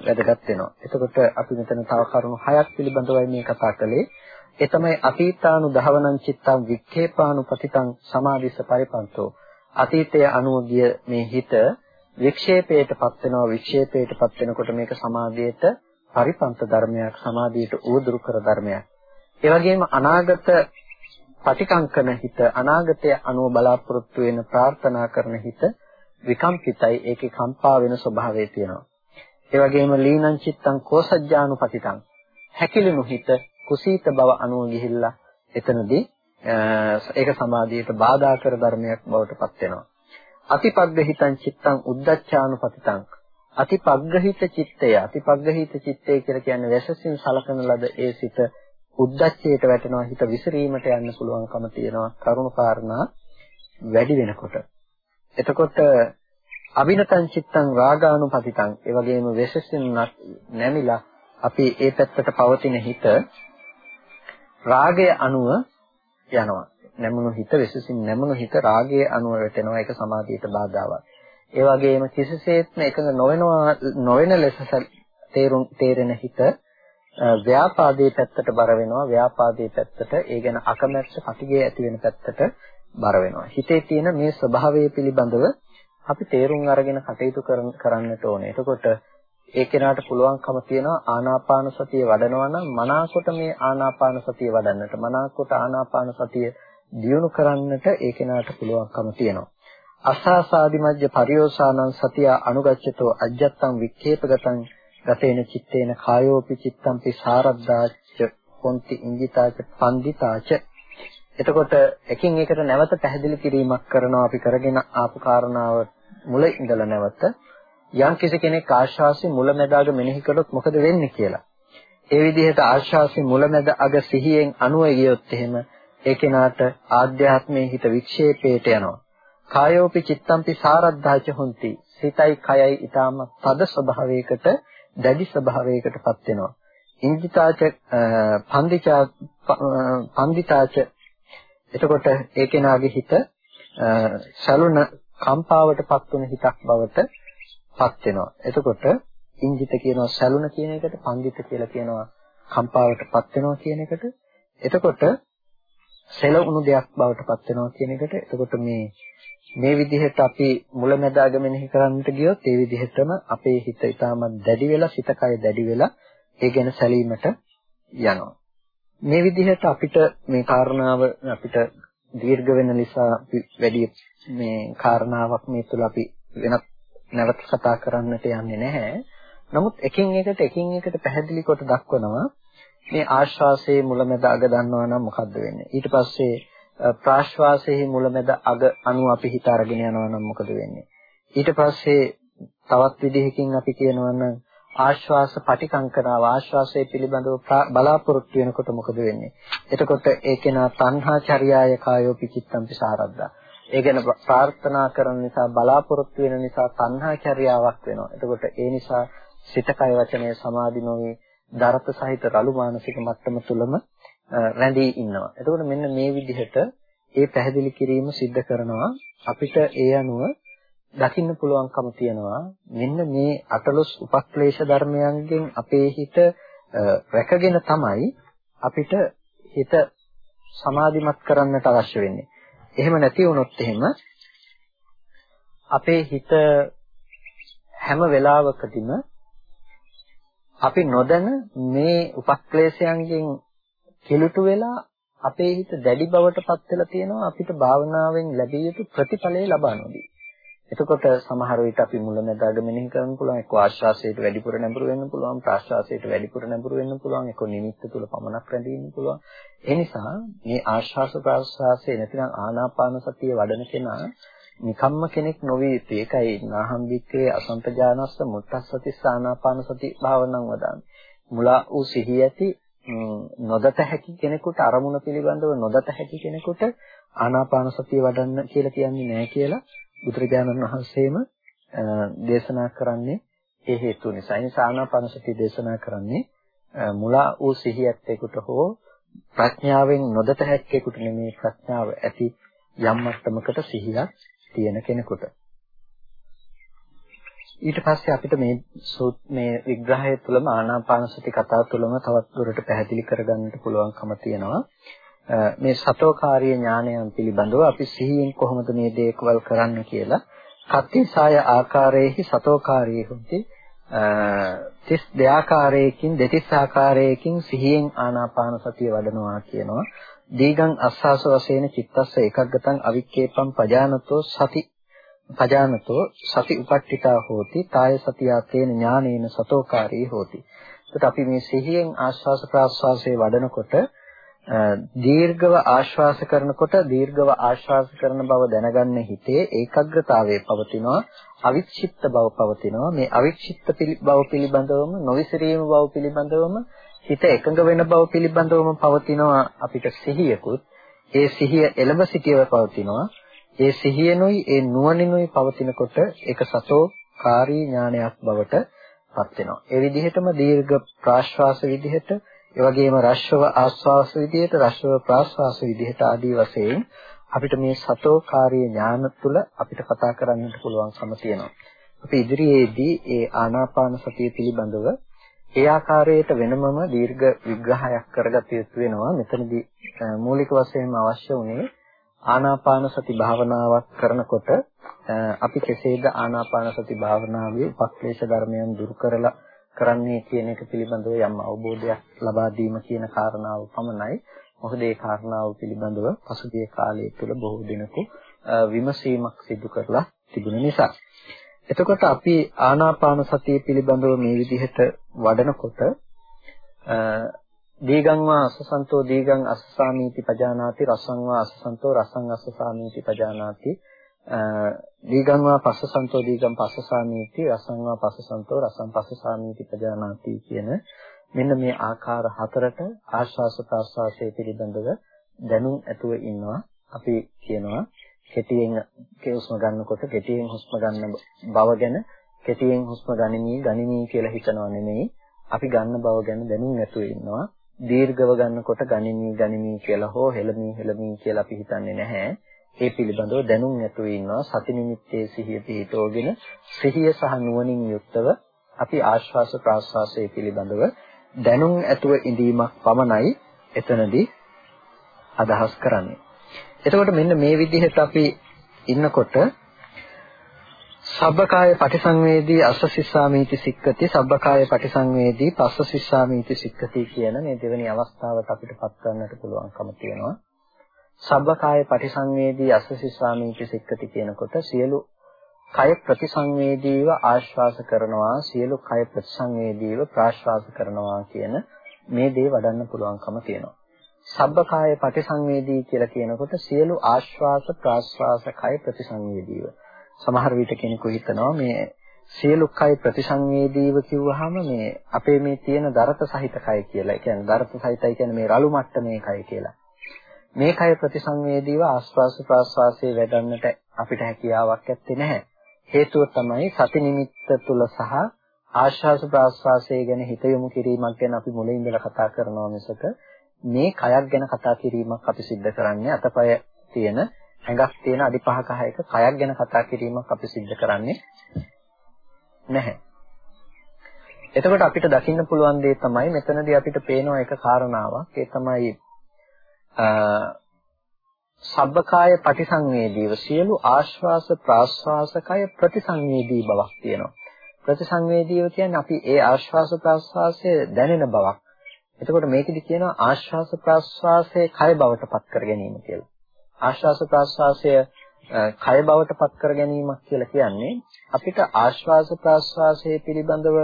වැදගත් වෙනවා. එතකොට අපි මෙතන තව කරුණු හයක් පිළිබඳවයි මේ කතා කළේ. ඒ තමයි අතීතානු දහවනං චිත්තං වික්ඛේපානුපතිතං සමාධිස්ස පරිපන්තෝ අතීතයේ අනුව ගිය මේ හිත වික්ෂේපයටපත් වෙනවා වික්ෂේපයටපත් වෙනකොට මේක සමාධියට පරිපන්ත ධර්මයක් සමාධියට උවදුරු කර ධර්මයක් ඒ වගේම අනාගත පටිකංකන හිත අනාගතය අනුව බලාපොරොත්තු වෙන ප්‍රාර්ථනා කරන හිත විකම්පිතයි ඒකේ කම්පා වෙන ස්වභාවය තියෙනවා ඒ වගේම ලීනං චිත්තං කෝසජ්ජානුපතිතං හැකිලුණු හිත කුසීත බව අනුව ගිහිල්ලා එතනදී ඒක සමාධියට බාධා කර ධර්මයක් බවට පත් වෙනවා. අතිපග්ගහිතං චිත්තං උද්දච්චානුපතිතං අතිපග්ගහිත චිත්තය අතිපග්ගහිත චිත්තය කියලා කියන්නේ වැසසින් සලකන ලද ඒ සිත උද්දච්චයට වැටෙනවා හිත විසිරීමට යන්න පුළුවන්කම තියෙනවා කරුණු කාරණා වැඩි වෙනකොට. එතකොට අවිනතං චිත්තං රාගානුපතිතං ඒ වගේම වෙසසින් නැමිලා අපි ඒ පැත්තට පවතින හිත රාගය අනුව යනවා. නැමුණු හිත විශේෂින් නැමුණු හිත රාගයේ අනුව වැටෙනවා ඒක සමාධියට බාධාවක්. ඒ වගේම කිසිසේත්ම එකඟ නොවෙනවා නොවන ලෙස තේරුම් තේරෙන හිත ව්‍යාපාදයේ පැත්තට බර වෙනවා ව්‍යාපාදයේ පැත්තට ඒ ගැන අකමැත්ත පටිගය ඇති වෙන පැත්තට බර වෙනවා. හිතේ තියෙන මේ ස්වභාවය පිළිබඳව අපි තේරුම් අරගෙන කටයුතු කරන්නට ඕනේ. එතකොට ඒ කෙනාට පුළුවන්කම තියෙනවා ආනාපාන සතිය වඩනවා නම් මනාකොට මේ ආනාපාන සතිය වඩන්නට මනාකොට ආනාපාන සතිය දියුණු කරන්නට ඒ කෙනාට පුළුවන්කම තියෙනවා. අසාසාදිමජ්ජ පරියෝසානං සතිය අනුගච්ඡතෝ අජ්ජත්තං වික්ඛේපගතං ගතේන චිත්තේන කායෝපි චිත්තම්පි සාරද්දාච්ච පොන්ති ඉංගිතාච පන්දිතාච. එතකොට එකින් එකට නැවත පැහැදිලි කිරීමක් කරනවා අපි කරගෙන ආපු කාරණාව මුල ඉඳලා නැවත යම් කෙනෙක් ආශාසි මුලැමැදාග මෙනෙහි කළොත් මොකද වෙන්නේ කියලා. ඒ විදිහට ආශාසි මුලැමැද අග සිහියෙන් අනුව ගියොත් එහෙම ඒ කෙනාට ආධ්‍යාත්මයේ හිත වික්ෂේපයට යනවා. කායෝපි චිත්තම්පි සාරද්ධාච හොಂತಿ. සිතයි කයයි ඊටම තද ස්වභාවයකට දැඩි ස්වභාවයකටපත් වෙනවා. ඉන්දිතාච පන්දිචා පන්දිතාච එතකොට ඒ කෙනාගේ හිත සලුන කම්පාවටපත් වෙන හිතක් බවට පත් වෙනවා. එතකොට ඉන්දිත කියනවා සලුන කියන එකට පන්දිත කියලා කියනවා කම්පාවටපත් වෙනවා කියන එකට. එතකොට සෙලුණු දෙයක් බවට පත් වෙනවා කියන එකට. එතකොට මේ මේ විදිහට අපි මුලැමැදාග මෙනෙහි කරන්නට ගියොත් ඒ විදිහටම අපේ හිත ඊටමත් දැඩි වෙලා සිත කය දැඩි වෙලා ඒ ගැන සැලීමට යනවා. මේ විදිහට අපිට මේ කාරණාව අපිට දීර්ඝ වෙන නිසා වැඩි මේ කාරණාවක් මේ තුල අපි වෙනත් නැවත කතා කරන්නට යන්නේ නැහැ. නමුත් එකින් එකට එකින් එකට පැහැදිලි කොට දක්වනවා මේ ආශ්වාසයේ මුලැමැද අග දන්නවා නම් මොකද්ද වෙන්නේ? ඊට පස්සේ ප්‍රාශ්වාසයේ මුලැමැද අග අනු අපි හිත අරගෙන යනවා නම් මොකද වෙන්නේ? ඊට පස්සේ තවත් විදිහකින් අපි කියනවා නම් ආශ්වාස පටිකංකනාව ආශ්වාසයේ පිළිබඳව බලාපොරොත්තු වෙනකොට මොකද වෙන්නේ? එතකොට ඒකේන තණ්හා චර්යාය කායෝ පිචිත්තම්පි සාරද්දා. ඒ ගැන ප්‍රාර්ථනා කරන නිසා බලාපොරොත්තු වෙන නිසා තණ්හා චර්යාවක් වෙනවා. එතකොට ඒ නිසා සිත කය වචනය සමාධි නොවේ දරත සහිත රළු මානසික මට්ටම තුලම රැඳී ඉන්නවා. එතකොට මෙන්න මේ විදිහට ඒ පැහැදිලි කිරීම සිද්ධ කරනවා අපිට ඒ අනුව දකින්න පුළුවන්කම තියනවා මෙන්න මේ අටලොස් උපක්ලේශ ධර්මයන්ගෙන් අපේ හිත රැකගෙන තමයි අපිට හිත සමාධිමත් කරන්නට අවශ්‍ය වෙන්නේ. එහෙම නැති වුණොත් එහෙම අපේ හිත හැම වෙලාවකදීම අපි නොදැන මේ උපක්ලේශයන්ගෙන් කිලුට වෙලා අපේ හිත දැඩි බවට පත් වෙලා තියෙනවා අපිට භාවනාවෙන් ලැබිය යුතු ප්‍රතිඵලය ලබා නොදී. එතකොට සමහර විට අපි මුලැමැදාග මෙනෙහි කරන්න පුළුවන් එක්ක ආශ්වාසයට වැඩිපුර නැඹුරු වෙන්න පුළුවන් ප්‍රාශ්වාසයට වැඩිපුර නැඹුරු වෙන්න පුළුවන් එක්ක නිමිත්ත තුල පමණක් රැඳී ඉන්න පුළුවන්. ඒ නිසා මේ ආශ්වාස ප්‍රාශ්වාසයේ නැතිනම් ආනාපාන සතිය වඩන කෙනා නිකම්ම කෙනෙක් නොවේ යුතු ඒකයි නාහම් වික්‍රේ අසම්පජානස්ස මුත්තස්සති ආනාපාන සති භාවනං වදාන්නේ මුලා වූ සිහිය ඇති නොදත හැකි කෙනෙකුට අරමුණ පිළිබඳව නොදත හැකි කෙනෙකුට ආනාපාන සතිය වඩන්න කියලා කියන්නේ නැහැ කියලා බුදුරජාණන් වහන්සේම දේශනා කරන්නේ ඒ හේතුව නිසා. ඒ නිසා ආනාපාන සතිය දේශනා කරන්නේ මුලා වූ සිහියත්ෙකුට හෝ ප්‍රඥාවෙන් නොදත හැක්කෙකුට නෙමේ ප්‍රඥාව ඇති යම් මට්ටමකට සිහියක් තියෙන කෙනෙකුට. ඊට පස්සේ අපිට මේ මේ විග්‍රහය තුළම ආනාපාන සති කතාව තුළම තවත් දුරට පැහැදිලි කරගන්නට පුළුවන්කම තියෙනවා. මේ සතෝකාරීය ඥානයන් පිළිබඳව අපි සිහියෙන් කොහොමද මේ දේකවල් කරන්න කියලා කත්තිසාය ආකාරයේහි සතෝකාරී හොති 32 ආකාරයකින් දෙතිස් ආකාරයකින් සිහියෙන් ආනාපාන සතිය වඩනවා කියනවා. දීගං අස්සාස වශයෙන් චිත්තස්ස එකග්ගතං අවික්කේපම් පජානතෝ සති පජානතෝ සති උපට්ඨිතා හෝති කාය සතියා තේන ඥානේන සතෝකාරී හෝති. එතකොට අපි මේ සිහියෙන් ආශ්වාස ප්‍රාශ්වාසයේ වඩනකොට දීර්ඝව ආශ්වාස කරනකොට දීර්ඝව ආශ්වාස කරන බව දැනගන්න හිතේ ඒකාග්‍රතාවයේ පවතිනවා අවික්ෂිප්ත බව පවතිනවා. මේ අවික්ෂිප්ත බව පිළිබඳවම නොවිසිරීම බව පිළිබඳවම හිත එකඟ වෙන බව පිළිබඳවම පවතිනවා අපිට සිහියකුත්. ඒ සිහිය එළඹ සිටියව පවතිනවා. ඒ සිහියනුයි ඒ නුවණිනුයි පවතිනකොට ඒක සතෝ කාරී ඥානයක් බවට පත් වෙනවා. ඒ විදිහටම දීර්ඝ ප්‍රාශ්වාස විදිහට ඒ වගේම රශ්ව ආස්වාස විදිහට රශ්ව ප්‍රාස්වාස විදිහට ආදී වශයෙන් අපිට මේ සතෝකාරී ඥාන තුළ අපිට කතා කරන්නට පුළුවන්කම තියෙනවා. අපි ඉදිරියේදී ඒ ආනාපාන සතිය පිළිබඳව ඒ ආකාරයට වෙනමම දීර්ඝ විග්‍රහයක් කරගත යුතු වෙනවා. මෙතනදී මූලික වශයෙන්ම අවශ්‍ය වුණේ ආනාපාන සති භාවනාවක් කරනකොට අපි කෙසේද ආනාපාන සති භාවනාවේ උපක්ලේශ ධර්මයන් දුරු කරලා කරන්නේ කියන එක පිළිබඳව යම් අවබෝධයක් ලබා දීම කියන කාරණාව පමණයි. මොකද ඒ කාරණාව පිළිබඳව පසුගිය කාලය තුළ බොහෝ දෙනෙකු විමසීමක් සිදු කරලා තිබුණ නිසා. එතකොට අපි ආනාපාන සතිය පිළිබඳව මේ විදිහට වඩනකොට දීගං වා අසසන්තෝ දීගං අසසාමීති පජානාති රසං වා අසසන්තෝ රසං අසසාමීති පජානාති දීගං වා පස්සසන්තෝ දීගං පස්සසාමීති රසං වා පස්සසන්තෝ රසං පස්සසාමීති පජානාති කියන මෙන්න මේ ආකාර හතරට ආශ්වාස ප්‍රාශ්වාසයේ පිළිබඳව දැනුම් ඇතුව ඉන්නවා අපි කියනවා කෙටියෙන් හුස්ම ගන්නකොට කෙටියෙන් හුස්ම ගන්න බව ගැන කෙටියෙන් හුස්ම ගනිමි ගනිමි කියලා හිතනව නෙමෙයි. අපි ගන්න බව ගැන දැනුම් නැතුව ඉන්නවා. දීර්ඝව ගන්නකොට ගනිමි ගනිමි කියලා හෝ හෙළමි හෙළමි කියලා අපි හිතන්නේ නැහැ. ඒ පිළිබඳව දැනුම් නැතුව ඉන්නවා. සති නිමිත්තේ සිහිය පිහිටවගෙන සිහිය සහ නුවණින් යුක්තව අපි ආශ්වාස ප්‍රාශ්වාසයේ පිළිබඳව දැනුම් ඇතුව ඉඳීමක් පමණයි එතනදී අදහස් කරන්නේ. එතකොට මෙන්න මේ විදිහට අපි ඉන්නකොට සබ්බකාය පටිසංවේදී අස්සසිස්සාමීති සික්කති සබ්බකාය පටිසංවේදී පස්සසිස්සාමීති සික්කති කියන මේ දෙවෙනි අවස්ථාවට අපිට පත් කරන්නට පුළුවන්කම තියෙනවා. සබ්බකාය පටිසංවේදී අස්සසිස්සාමීති සික්කති කියනකොට සියලු කය ප්‍රතිසංවේදීව ආශ්වාස කරනවා සියලු කය ප්‍රතිසංවේදීව ප්‍රාශ්වාස කරනවා කියන මේ දේ වඩන්න පුළුවන්කම තියෙනවා. සබ්බකාය පටිසංවේදී කියලා කියනකොට සියලු ආශ්වාස ප්‍රාශ්වාස කය ප්‍රතිසංවේදීව. සමහර විට කෙනෙකු හිතනවා මේ සියලු කය ප්‍රතිසංවේදීව කිව්වහම මේ අපේ මේ තියෙන දරත සහිත කය කියලා. ඒ කියන්නේ දරත සහිතයි කියන්නේ මේ රළු මට්ටමේ කය කියලා. මේ කය ප්‍රතිසංවේදීව ආශ්වාස ප්‍රාශ්වාසයේ වැඩන්නට අපිට හැකියාවක් ඇත්තේ නැහැ. හේතුව තමයි සති නිමිත්ත තුල සහ ආශ්වාස ප්‍රාශ්වාසය ගැන හිත යොමු කිරීමක් ගැන අපි මුලින් ඉඳලා කතා කරනවා මිසක මේ කයක් ගැන කතා කිරීමක් අපි සිද්ධ කරන්නේ අතපය තියෙන ඇඟක් තියෙන අඩි 5ක 6ක කයක් ගැන කතා කිරීමක් අපි සිද්ධ කරන්නේ නැහැ. එතකොට අපිට දකින්න පුළුවන් දේ තමයි මෙතනදී අපිට පේන එක කාරණාවක්. ඒ තමයි සබ්බකාය පටිසංවේදීව සියලු ආශ්වාස ප්‍රාශ්වාසකය ප්‍රතිසංවේදී බවක් තියෙනවා. ප්‍රතිසංවේදීව කියන්නේ අපි ඒ ආශ්වාස ප්‍රාශ්වාසය දැනෙන බවක්. එතකොට මේකෙදි කියනවා ආශ්වාස ප්‍රාශ්වාසයේ කය බවට පත් කර ගැනීම කියලා. ආශ්වාස ප්‍රාශ්වාසය කය බවට පත් කර ගැනීමක් කියලා කියන්නේ අපිට ආශ්වාස ප්‍රාශ්වාසයේ පිළිබඳව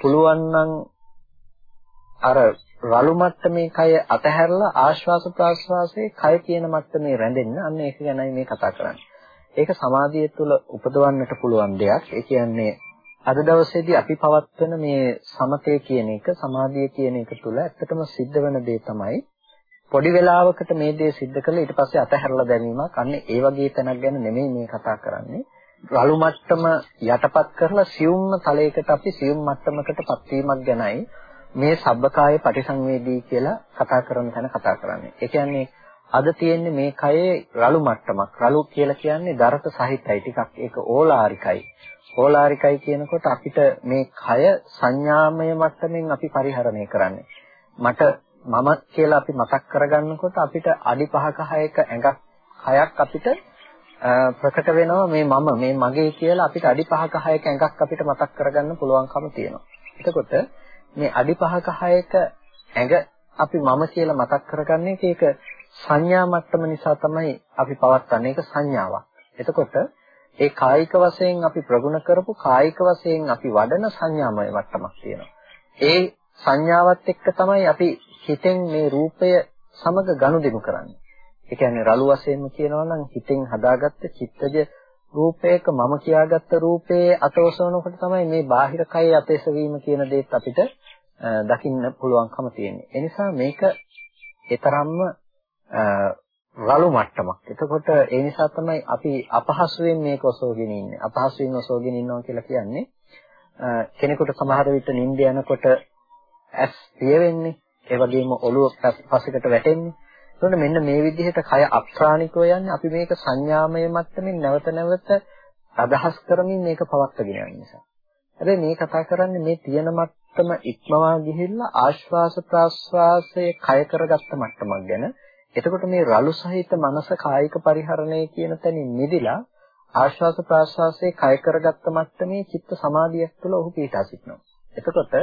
පුළුවන් නම් අර රළු මට්ටමේ කය අතහැරලා ආශ්වාස ප්‍රාශ්වාසයේ කය කියන මට්ටමේ රැඳෙන්න අන්න ඒක ගැනයි මේ කතා කරන්නේ. ඒක සමාධිය තුළ උපදවන්නට පුළුවන් දෙයක්. ඒ කියන්නේ අද දවසේදී අපි පවත්වන මේ සමතේ කියන එක සමාධිය කියන එක තුළ ඇත්තටම සිද්ධ වෙන දේ තමයි පොඩි වෙලාවකට මේ දේ සිද්ධ කළා ඊට පස්සේ අතහැරලා දැමීමක්. අන්න ඒ වගේ තැනක් ගැන නෙමෙයි මේ කතා කරන්නේ. රළු මට්ටම යටපත් කරලා සියුම්ම තලයකට අපි සියුම් මට්ටමකටපත් වීමක් ගැනයි මේ සබ්බකාය පටිසංවේදී කියලා කතා කරන තැන කතා කරන්නේ. ඒ කියන්නේ අද තියෙන්නේ මේ කයේ රළු මට්ටමක්. රළු කියලා කියන්නේ දරත සහිතයි ටිකක් ඒක ඕලාරිකයි. ඕලාරිකයි කියනකොට අපිට මේ කය සංඥාමය මට්ටමින් අපි පරිහරණය කරන්නේ. මට මම කියලා අපි මතක් කරගන්නකොට අපිට අඩි 5ක 6ක ඇඟක් හයක් අපිට ප්‍රකට වෙනවා මේ මම මේ මගේ කියලා අපිට අඩි 5ක 6ක ඇඟක් අපිට මතක් කරගන්න පුළුවන්කම තියෙනවා. එතකොට මේ අඩි 5ක 6ක ඇඟ අපි මම කියලා මතක් කරගන්නේ ඒක සංඥා මට්ටම නිසා තමයි අපි පවත්න්නේ ඒක සංඥාවක්. එතකොට ඒ කායික වශයෙන් අපි ප්‍රගුණ කරපු කායික වශයෙන් අපි වඩන සංඥාමය මට්ටමක් තියෙනවා. ඒ සංඥාවත් එක්ක තමයි අපි හිතෙන් මේ රූපය සමග ගනුදෙනු කරන්නේ. ඒ කියන්නේ රළු වශයෙන්ම කියනවා නම් හිතෙන් හදාගත්ත චිත්තජ රූපයක මම කියාගත්ත රූපයේ අතවසවනකොට තමයි මේ බාහිර කය අපේසවීම කියන දේත් අපිට දකින්න පුළුවන්කම තියෙන්නේ. ඒ නිසා මේක ඒතරම්ම රළු මට්ටමක්. එතකොට ඒ නිසා තමයි අපි අපහසුයෙන් මේක ඔසවගෙන ඉන්නේ. අපහසුයෙන් ඔසවගෙන ඉන්නවා කියලා කියන්නේ කෙනෙකුට සමහර විට නිින්ද යනකොට ඇස් පිය වෙන්නේ. ඒ වගේම ඔළුව පසෙකට වැටෙන්නේ. එතකොට මෙන්න මේ විදිහට කය අප්‍රාණිකව යන්නේ අපි මේක සංඥාමය මට්ටමින් නැවත නැවත අදහස් කරමින් මේක පවත්වාගෙන යන නිසා. හැබැයි මේ කතා කරන්නේ මේ තියෙන මට්ටම ඉක්මවා ගිහිල්ලා ආශ්වාස ප්‍රාශ්වාසයේ කය කරගත්ත මට්ටමක් ගැන. එතකොට මේ රළු සහිත මනස කායික පරිහරණය කියන තැනින් මිදිලා ආශ්වාස ප්‍රාශ්වාසයේ කය කරගත්ත මට්ටමේ චිත්ත සමාධියක් තුළ ඔහු පිහිටා සිටිනවා. එතකොට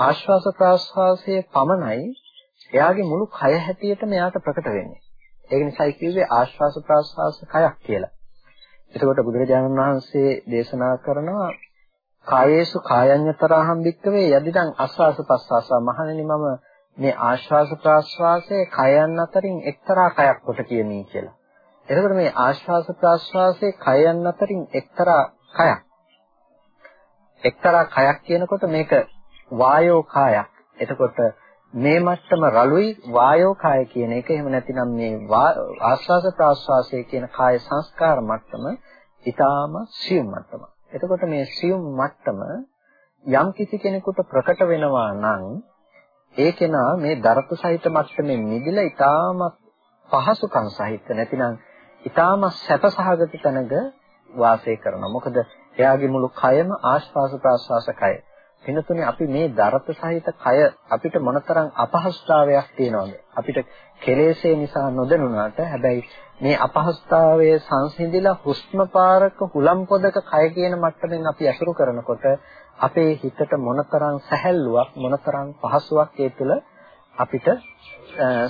ආශ්වාස ප්‍රාශ්වාසයේ පමණයි එයාගේ මුළු කය හැටියට මෙයාට ප්‍රකට වෙන්නේ. ඒක නිසායි කිව්වේ ආශ්වාස ප්‍රාශ්වාස කයක් කියලා. එතකොට බුදුරජාණන් වහන්සේ දේශනා කරනවා කායේසු කායඤ්ඤතරහම් වික්කවේ යදිදං ආශ්වාස ප්‍රාශ්වාස මහණෙනි මම මේ ආශ්වාස ප්‍රාශ්වාසයේ කයයන් අතරින් එක්තරා කයක් කොට කියමි කියලා. එතකොට මේ ආශ්වාස ප්‍රාශ්වාසයේ කයයන් අතරින් එක්තරා කයක්. එක්තරා කයක් කියනකොට මේක වායෝ කායක්. එතකොට මේ මට්ටම රළුයි වායෝ කාය කියන එක එහෙම නැතිනම් මේ ආස්වාද ප්‍රාස්වාසය කියන කාය සංස්කාර මට්ටම ඊටාම සියුම් මට්ටම. එතකොට මේ සියුම් මට්ටම යම් කිසි කෙනෙකුට ප්‍රකට වෙනවා නම් ඒ කෙනා මේ දරත සහිත මට්ටමේ මිදිලා ඊටාමත් පහසුකම් සහිත නැතිනම් ඊටාම සැපසහගත තැනක වාසය කරනවා. මොකද එයාගේ මුළු කයම ආශ්වාස ප්‍රාශ්වාස කය. වෙනතුනේ අපි මේ දරත සහිත කය අපිට මොනතරම් අපහසුතාවයක් තියනවද? අපිට කෙලෙසේ නිසා නොදැනුණාට හැබැයි මේ අපහසුතාවයේ සංසිඳිලා හුස්ම පාරක හුලම් පොදක කය කියන මට්ටමින් අපි අසුරු කරනකොට අපේ හිතට මොනතරම් සැහැල්ලුවක් මොනතරම් පහසුවක් ඒ තුළ අපිට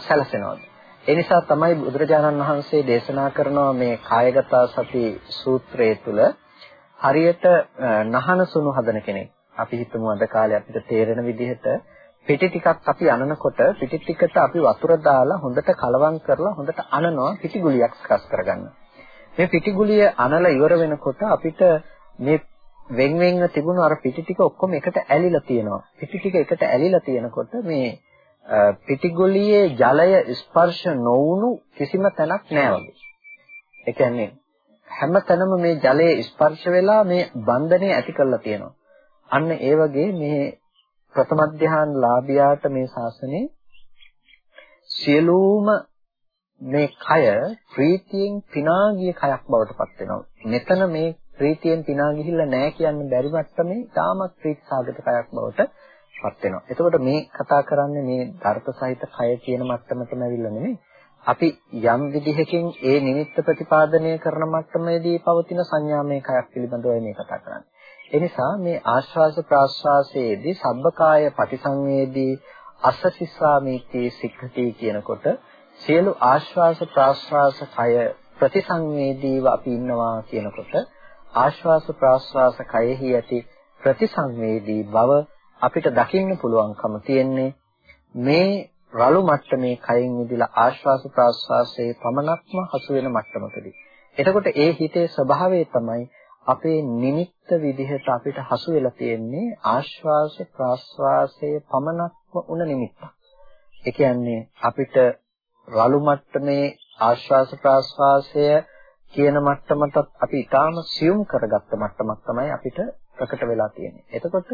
සැලසෙනවද? ඒ නිසා තමයි බුදුරජාණන් වහන්සේ දේශනා කරනවා මේ කායගත සති සූත්‍රයේ තුල හරියට නහන සුණු හදන කෙනෙක්. අපි හිතමු අද කාලේ අපිට තේරෙන විදිහට පිටි ටිකක් අපි අනනකොට පිටි ටිකට අපි වතුර දාලා හොඳට කලවම් කරලා හොඳට අනනවා පිටි ගුලියක් ස්කස් කරගන්න. මේ පිටි ගුලිය අනලා ඉවර වෙනකොට අපිට මේ වෙන් වෙන්ව තිබුණු අර පිටි ටික ඔක්කොම එකට ඇලිලා තියෙනවා. පිටි ටික එකට ඇලිලා තියෙනකොට මේ පිටිගොලියේ ජලය ස්පර්ශ නොවුණු කිසිම තැනක් නැහැ වගේ. ඒ කියන්නේ හැම තැනම මේ ජලයේ ස්පර්ශ වෙලා මේ බන්ධනය ඇති කරලා තියෙනවා. අන්න ඒ වගේ මේ ප්‍රථම ධ්‍යාන ලාභියාට මේ ශාසනයේ සියලුම මේ කය ප්‍රීතියෙන් පිනා ගිය කයක් බවට පත් වෙනවා. මෙතන මේ ප්‍රීතියෙන් පිනා ගිහිල්ලා නැහැ කියන්න බැරි මට්ටමේ තාමත් ප්‍රීතිසාගත කයක් බවට පත් වෙනවා. එතකොට මේ කතා කරන්නේ මේ ධර්ත සහිත කය කියන මට්ටමටම ඇවිල්ලා නෙමෙයි. අපි යම් විදිහකින් ඒ නිමිත්ත ප්‍රතිපාදනය කරන මට්ටමේදී පවතින සංඥාමය කයක් පිළිබඳව මේ කතා කරන්නේ. ඒ නිසා මේ ආශ්වාස ප්‍රාශ්වාසයේදී සබ්බකාය පටිසංවේදී අසසිස්සාමීති සික්ඛති කියනකොට සියලු ආශ්වාස ප්‍රාශ්වාස කය ප්‍රතිසංවේදීව අපි ඉන්නවා කියනකොට ආශ්වාස ප්‍රාශ්වාස කයෙහි ඇති ප්‍රතිසංවේදී බව අපිට දකින්න පුළුවන්කම තියෙන්නේ මේ රළු මට්ටමේ කයින් මිදලා ආශ්වාස ප්‍රාශ්වාසයේ පමණක්ම හසු වෙන මට්ටමකදී. එතකොට ඒ හිතේ ස්වභාවය තමයි අපේ නිමිත්ත විදිහට අපිට හසු වෙලා තියෙන්නේ ආශ්වාස ප්‍රාශ්වාසයේ පමණක්ම උන නිමිත්තක්. ඒ කියන්නේ අපිට රළු මට්ටමේ ආශ්වාස ප්‍රාශ්වාසය කියන මට්ටමටත් අපි ඊටාම සියුම් කරගත්ත මට්ටමක් තමයි අපිට ප්‍රකට වෙලා තියෙන්නේ. එතකොට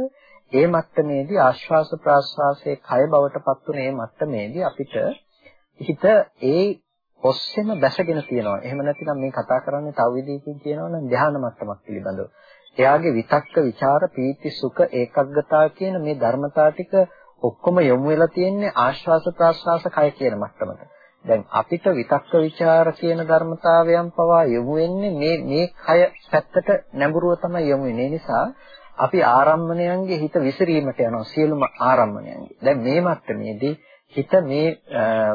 ඒ මට්ටමේදී ආශ්වාස ප්‍රාශ්වාසයේ කය බවට පත් වුණ මේ මට්ටමේදී අපිට හිත ඒ ඔස්සේම බැසගෙන තියෙනවා. එහෙම නැතිනම් මේ කතා කරන්නේ තව විදිහකින් කියනවනම් ධානා මට්ටමක් පිළිබඳව. එයාගේ විතක්ක, ਵਿਚාර, පීති, සුඛ, ඒකග්ගතාව කියන මේ ධර්මතා ටික ඔක්කොම යොමු වෙලා තියෙන්නේ ආශ්වාස ප්‍රාශ්වාස කය කියන මට්ටමට. දැන් අපිට විතක්ක, ਵਿਚාර කියන ධර්මතාවයන් පවා යොමු වෙන්නේ මේ මේ කය පැත්තට නැඹුරුව තමයි යොමු වෙන්නේ. නිසා අපි ආරම්මණයන්ගේ හිත විසිරීමට යනවා සියලුම ආරම්මණයන්ගේ. දැන් මේ මට්ටමේදී හිත මේ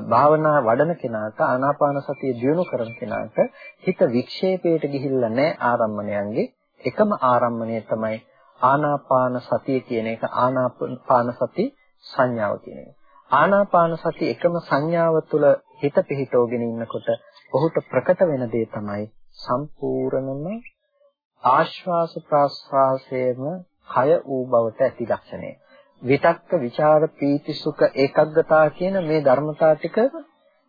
භාවනා වඩන කෙනාට ආනාපාන සතිය දියුණු කරන කෙනාට හිත වික්ෂේපයට ගිහිල්ලා නැහැ ආරම්මණයන්ගේ. එකම ආරම්මණය තමයි ආනාපාන සතිය කියන එක ආනාපාන සති සංඥාව කියන එක. ආනාපාන සති එකම සංඥාව තුළ හිත පිහිටෝගෙන ඉන්නකොට ඔහුට ප්‍රකට වෙන දේ තමයි සම්පූර්ණම ආශ්වාස ප්‍රාශ්වාසයේම කය ඌ බවට ඇති ලක්ෂණය. විතක්ක ਵਿਚාර පීති සුඛ ඒකග්ගතා කියන මේ ධර්මතා ටික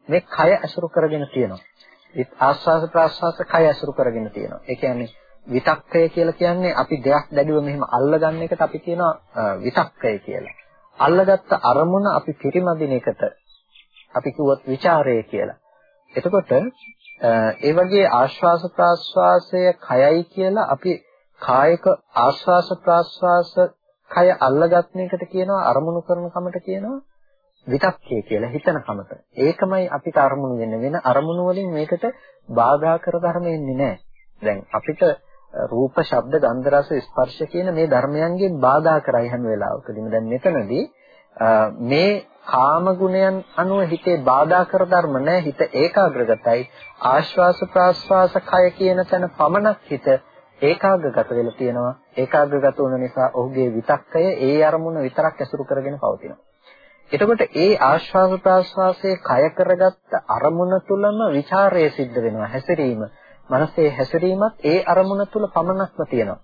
මේ කය ඇසුරු කරගෙන තියෙනවා. ආස්වාස ප්‍රාස්වාස කය ඇසුරු කරගෙන තියෙනවා. ඒ කියන්නේ විතක්කය කියලා කියන්නේ අපි දෙයක් දැඩිව මෙහෙම අල්ලගන්න එකට අපි කියනවා විතක්කය කියලා. අල්ලගත්ත අරමුණ අපි පිරිමදින එකට අපි කිව්වොත් ਵਿਚාරය කියලා. එතකොට ඒ වගේ ආශ්වාස ප්‍රාශ්වාසය කයයි කියලා අපි කායික ආශ්වාස ප්‍රාශ්වාස කය අල්ලගත්න එකට කියනවා අරමුණු කරන කමට කියනවා විතක්කේ කියලා හිතන කමට. ඒකමයි අපිට අරමුණු වෙන්නේ. වෙන අරමුණු වලින් මේකට බාධා කර ධර්ම එන්නේ නැහැ. දැන් අපිට රූප, ශබ්ද, ගන්ධ, රස, ස්පර්ශ කියන මේ ධර්මයන්ගෙන් බාධා කරයි හැම වෙලාවකදීම. දැන් මෙතනදී මේ කාම ගුණයන් අනුව හිතේ බාධා කර ධර්ම නැහැ හිත ඒකාග්‍රගතයි ආශ්වාස ප්‍රාශ්වාස කය කියන තැන පමණක් හිත ඒකාග්‍රගත වෙලා තියෙනවා ඒකාග්‍රගත වුණ නිසා ඔහුගේ විතක්කය ඒ අරමුණ විතරක් ඇසුරු කරගෙන පවතිනවා. එතකොට ඒ ආශ්වාස ප්‍රාශ්වාසයේ කය කරගත්ත අරමුණ තුලම ਵਿਚාරය සිද්ධ වෙනවා. හැසිරීම. මනසේ හැසිරීමත් ඒ අරමුණ තුල පමණක්ම තියෙනවා.